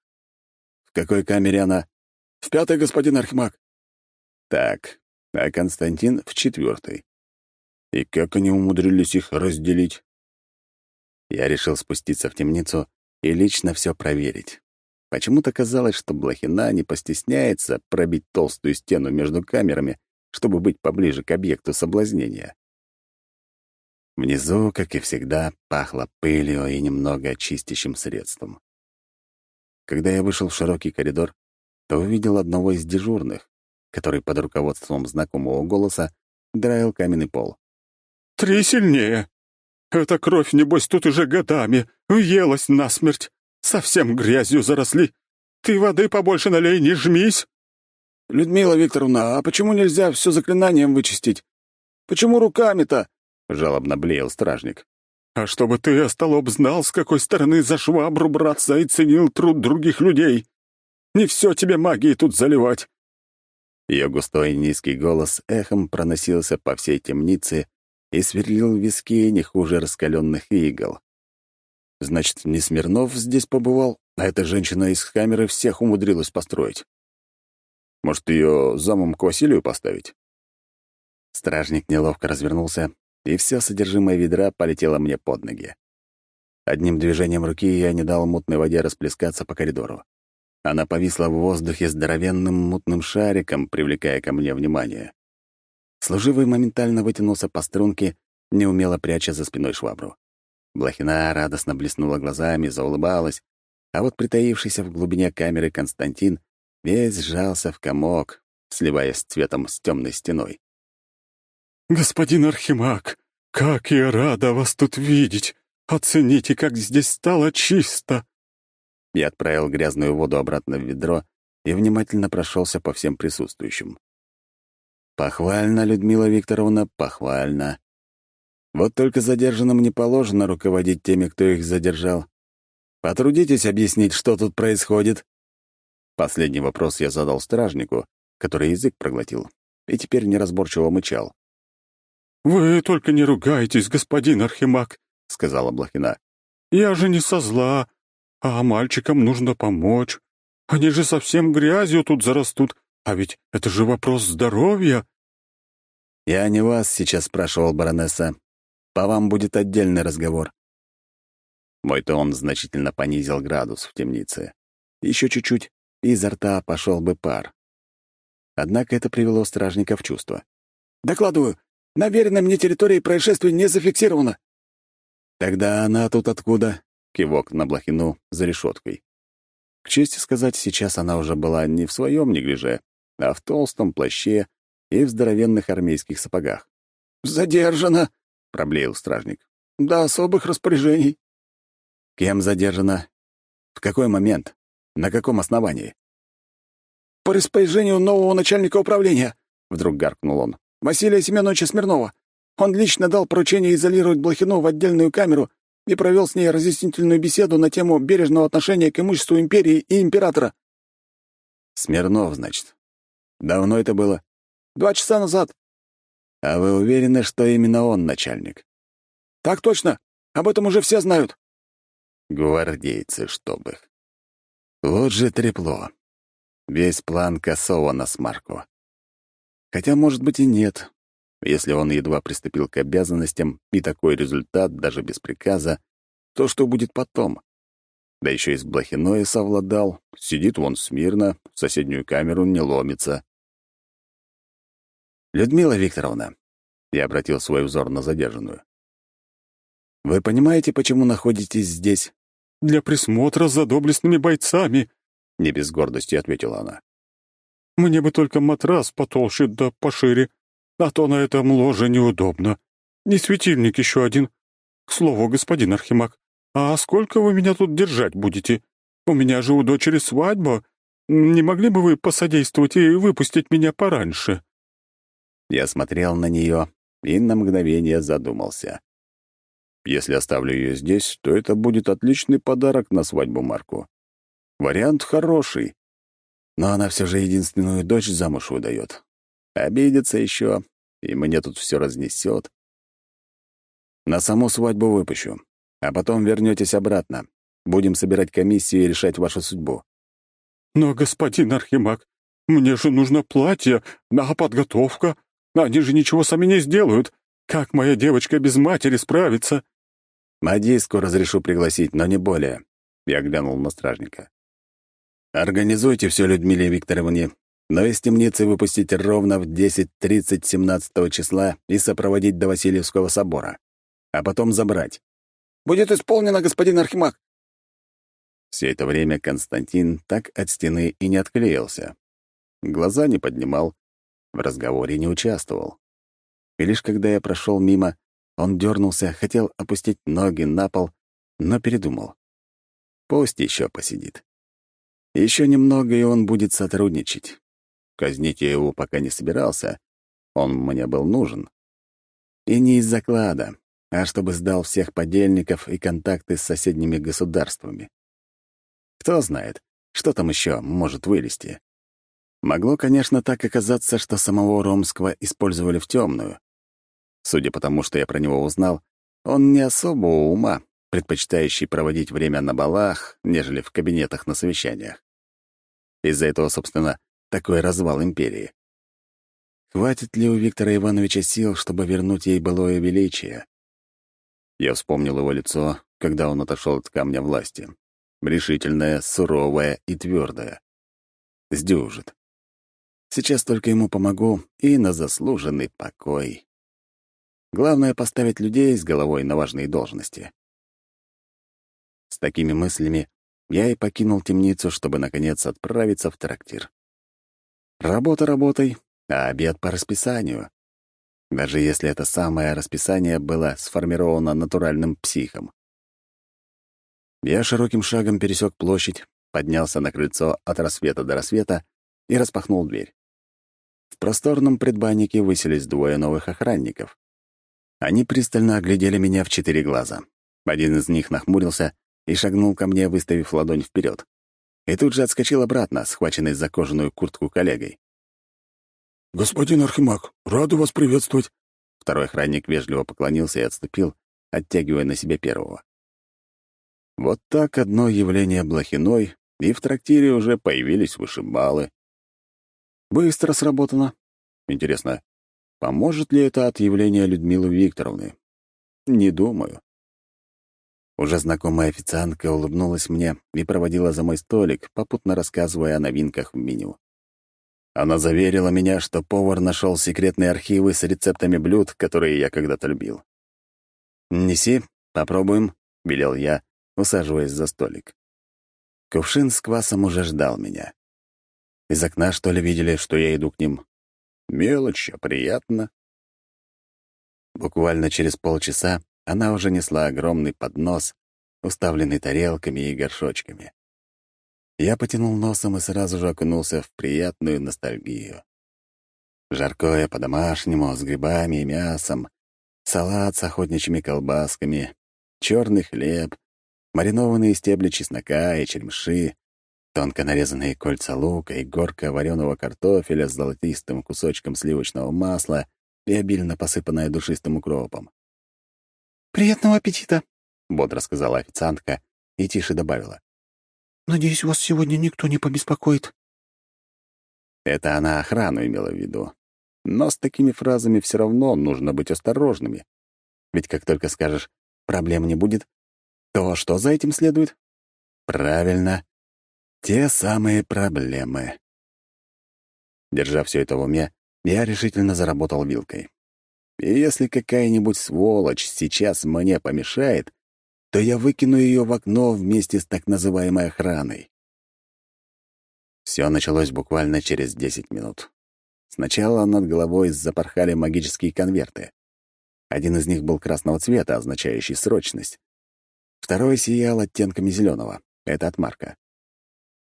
«В какой камере она?» В пятой, господин Архимаг. Так, а Константин в четвертой. И как они умудрились их разделить? Я решил спуститься в темницу и лично все проверить. Почему-то казалось, что Блохина не постесняется пробить толстую стену между камерами, чтобы быть поближе к объекту соблазнения. Внизу, как и всегда, пахло пылью и немного чистящим средством. Когда я вышел в широкий коридор, то увидел одного из дежурных, который под руководством знакомого голоса драил каменный пол. «Три сильнее. Эта кровь, небось, тут уже годами въелась насмерть. Совсем грязью заросли. Ты воды побольше налей, не жмись!» «Людмила Викторовна, а почему нельзя все заклинанием вычистить? Почему руками-то?» — жалобно блеял стражник. «А чтобы ты, остолоп, знал, с какой стороны за швабру браться и ценил труд других людей. Не все тебе магии тут заливать!» Ее густой низкий голос эхом проносился по всей темнице и сверлил виски не хуже раскаленных игл. Значит, не Смирнов здесь побывал, а эта женщина из камеры всех умудрилась построить. Может, ее замом к Василию поставить? Стражник неловко развернулся, и все содержимое ведра полетело мне под ноги. Одним движением руки я не дал мутной воде расплескаться по коридору. Она повисла в воздухе здоровенным мутным шариком, привлекая ко мне внимание. Служивый моментально вытянулся по струнке, неумело пряча за спиной швабру. Блохина радостно блеснула глазами, заулыбалась, а вот притаившийся в глубине камеры Константин весь сжался в комок, сливаясь цветом с темной стеной. «Господин Архимаг, как я рада вас тут видеть! Оцените, как здесь стало чисто!» Я отправил грязную воду обратно в ведро и внимательно прошелся по всем присутствующим. Похвально, Людмила Викторовна, похвально. Вот только задержанным не положено руководить теми, кто их задержал. Потрудитесь объяснить, что тут происходит. Последний вопрос я задал стражнику, который язык проглотил, и теперь неразборчиво мычал. «Вы только не ругайтесь, господин Архимаг», — сказала Блохина. «Я же не со зла. А мальчикам нужно помочь. Они же совсем грязью тут зарастут, а ведь это же вопрос здоровья». «Я не вас сейчас спрашивал, баронесса. По вам будет отдельный разговор». Мой тон значительно понизил градус в темнице. Еще чуть-чуть, и изо рта пошел бы пар. Однако это привело стражника в чувство. «Докладываю, на веренной мне территории происшествие не зафиксировано». «Тогда она тут откуда?» Кивок на блохину за решеткой. К чести сказать, сейчас она уже была не в своем неглиже, а в толстом плаще и в здоровенных армейских сапогах. «Задержана!» — проблеял стражник. «До особых распоряжений». «Кем задержана? В какой момент? На каком основании?» «По распоряжению нового начальника управления», — вдруг гаркнул он. «Василия Семеновича Смирнова. Он лично дал поручение изолировать Блохину в отдельную камеру и провел с ней разъяснительную беседу на тему бережного отношения к имуществу империи и императора». «Смирнов, значит. Давно это было?» «Два часа назад». «А вы уверены, что именно он начальник?» «Так точно. Об этом уже все знают». Гвардейцы, чтоб их. Вот же трепло. Весь план косого на смарку. Хотя, может быть, и нет. Если он едва приступил к обязанностям, и такой результат, даже без приказа, то что будет потом? Да еще и с Блохиной совладал, сидит вон смирно, в соседнюю камеру не ломится. «Людмила Викторовна», — я обратил свой взор на задержанную, «вы понимаете, почему находитесь здесь?» «Для присмотра за доблестными бойцами», — не без гордости ответила она. «Мне бы только матрас потолще да пошире, а то на этом ложе неудобно. Не светильник еще один. К слову, господин Архимаг, а сколько вы меня тут держать будете? У меня же у дочери свадьба. Не могли бы вы посодействовать и выпустить меня пораньше?» Я смотрел на нее и на мгновение задумался. Если оставлю ее здесь, то это будет отличный подарок на свадьбу Марку. Вариант хороший. Но она все же единственную дочь замуж выдает. Обидится еще, и мне тут все разнесет. На саму свадьбу выпущу, а потом вернетесь обратно. Будем собирать комиссию и решать вашу судьбу. Но, господин Архимаг, мне же нужно платье, а подготовка. Они же ничего сами не сделают. Как моя девочка без матери справится? Мадиску разрешу пригласить, но не более. Я глянул на стражника. Организуйте все Людмиле Викторовне, но из темницы выпустить ровно в 10.30 17 числа и сопроводить до Васильевского собора, а потом забрать. «Будет исполнено, господин Архимаг!» Все это время Константин так от стены и не отклеился. Глаза не поднимал, в разговоре не участвовал. И лишь когда я прошел мимо, он дернулся, хотел опустить ноги на пол, но передумал. Пусть еще посидит. Еще немного, и он будет сотрудничать. Казнить я его пока не собирался. Он мне был нужен. И не из заклада, а чтобы сдал всех подельников и контакты с соседними государствами. Кто знает, что там еще может вылезти. Могло, конечно, так оказаться, что самого Ромского использовали в темную. Судя по тому, что я про него узнал, он не особого ума, предпочитающий проводить время на балах, нежели в кабинетах на совещаниях. Из-за этого, собственно, такой развал империи. Хватит ли у Виктора Ивановича сил, чтобы вернуть ей былое величие? Я вспомнил его лицо, когда он отошел от камня власти. Решительное, суровое и твердое. Сдюжит. Сейчас только ему помогу и на заслуженный покой. Главное — поставить людей с головой на важные должности. С такими мыслями я и покинул темницу, чтобы, наконец, отправиться в трактир. Работа работой, а обед по расписанию. Даже если это самое расписание было сформировано натуральным психом. Я широким шагом пересек площадь, поднялся на крыльцо от рассвета до рассвета и распахнул дверь. В просторном предбаннике выселись двое новых охранников. Они пристально оглядели меня в четыре глаза. Один из них нахмурился и шагнул ко мне, выставив ладонь вперед. И тут же отскочил обратно, схваченный за кожаную куртку коллегой. «Господин Архимаг, рады вас приветствовать!» Второй охранник вежливо поклонился и отступил, оттягивая на себе первого. Вот так одно явление Блохиной, и в трактире уже появились вышибалы. Быстро сработано. Интересно, Поможет ли это от явления Людмилы Викторовны? Не думаю. Уже знакомая официантка улыбнулась мне и проводила за мой столик, попутно рассказывая о новинках в меню. Она заверила меня, что повар нашел секретные архивы с рецептами блюд, которые я когда-то любил. «Неси, попробуем», — велел я, усаживаясь за столик. Кувшин с квасом уже ждал меня. Из окна, что ли, видели, что я иду к ним? Мелочь, а приятно. Буквально через полчаса она уже несла огромный поднос, уставленный тарелками и горшочками. Я потянул носом и сразу же окунулся в приятную ностальгию. Жаркое по-домашнему, с грибами и мясом, салат с охотничьими колбасками, черный хлеб, маринованные стебли чеснока и черемши, тонко нарезанные кольца лука и горка вареного картофеля с золотистым кусочком сливочного масла и обильно посыпанная душистым укропом. «Приятного аппетита!» — бодро сказала официантка и тише добавила. «Надеюсь, вас сегодня никто не побеспокоит». Это она охрану имела в виду. Но с такими фразами все равно нужно быть осторожными. Ведь как только скажешь «проблем не будет», то что за этим следует? Правильно, те самые проблемы. Держа все это в уме, я решительно заработал вилкой. И если какая-нибудь сволочь сейчас мне помешает, то я выкину ее в окно вместе с так называемой охраной. Все началось буквально через 10 минут. Сначала над головой запорхали магические конверты. Один из них был красного цвета, означающий срочность. Второй сиял оттенками зеленого. Это от Марка.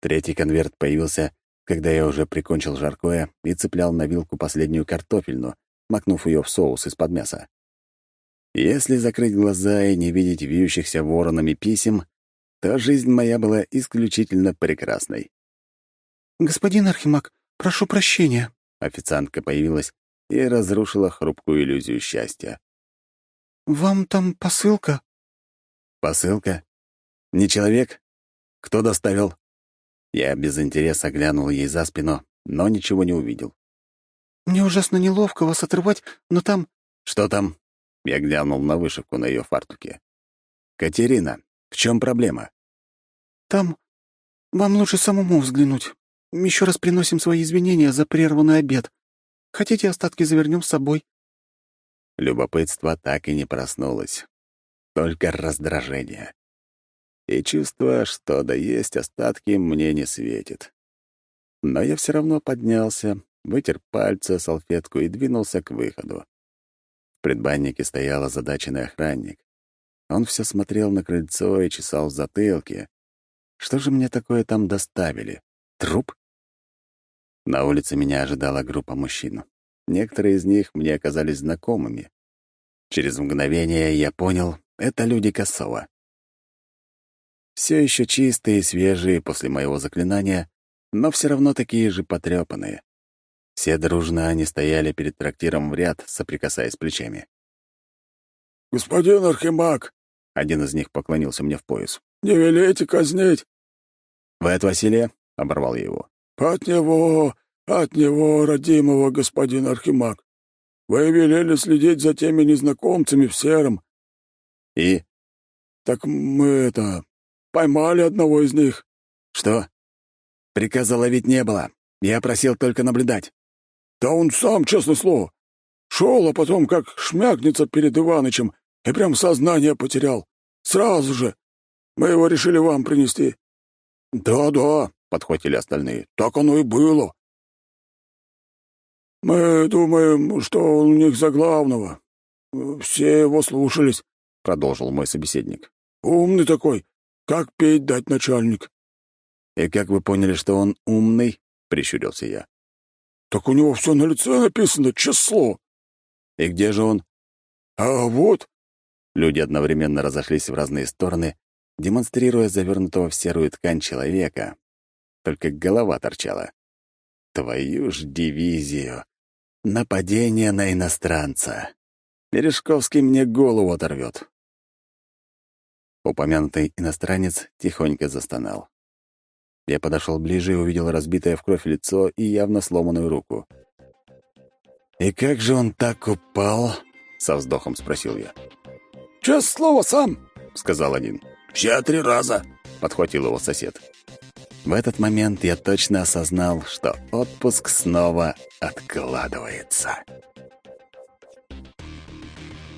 Третий конверт появился, когда я уже прикончил жаркое и цеплял на вилку последнюю картофельную, макнув ее в соус из-под мяса. Если закрыть глаза и не видеть вьющихся воронами писем, то жизнь моя была исключительно прекрасной. «Господин Архимаг, прошу прощения». Официантка появилась и разрушила хрупкую иллюзию счастья. «Вам там посылка?» «Посылка? Не человек? Кто доставил?» Я без интереса глянул ей за спину, но ничего не увидел. «Мне ужасно неловко вас отрывать, но там...» «Что там?» Я глянул на вышивку на ее фартуке. «Катерина, в чем проблема?» «Там... Вам лучше самому взглянуть. Еще раз приносим свои извинения за прерванный обед. Хотите, остатки завернем с собой?» Любопытство так и не проснулось. Только раздражение. И чувство, что да есть остатки, мне не светит. Но я все равно поднялся, вытер пальцы, салфетку и двинулся к выходу. Предбаннике стоял озадаченный охранник. Он все смотрел на крыльцо и чесал в затылке. Что же мне такое там доставили? Труп? На улице меня ожидала группа мужчин. Некоторые из них мне оказались знакомыми. Через мгновение я понял — это люди Косова. Все еще чистые и свежие после моего заклинания, но все равно такие же потрепанные. Все дружно они стояли перед трактиром в ряд, соприкасаясь плечами. «Господин Архимаг!» — один из них поклонился мне в пояс. «Не велите казнить!» «Вы от Василия?» — оборвал я его. «От него, от него, родимого господин Архимаг. Вы велели следить за теми незнакомцами в сером». «И?» «Так мы это... поймали одного из них». «Что?» «Приказа ловить не было. Я просил только наблюдать». Да он сам, честное слово. Шел, а потом как шмякнется перед Иванычем и прям сознание потерял. Сразу же. Мы его решили вам принести. Да-да, подхватили остальные. Так оно и было. Мы думаем, что он у них за главного. Все его слушались, продолжил мой собеседник. Умный такой, как петь дать начальник. И как вы поняли, что он умный? прищурился я. Так у него все на лице написано, число. И где же он? А вот. Люди одновременно разошлись в разные стороны, демонстрируя завернутого в серую ткань человека. Только голова торчала. Твою ж дивизию. Нападение на иностранца. Мережковский мне голову оторвет. Упомянутый иностранец тихонько застонал. Я подошел ближе и увидел разбитое в кровь лицо и явно сломанную руку. «И как же он так упал?» — со вздохом спросил я. «Честное слово, сам!» — сказал один. «Все три раза!» — подхватил его сосед. В этот момент я точно осознал, что отпуск снова откладывается.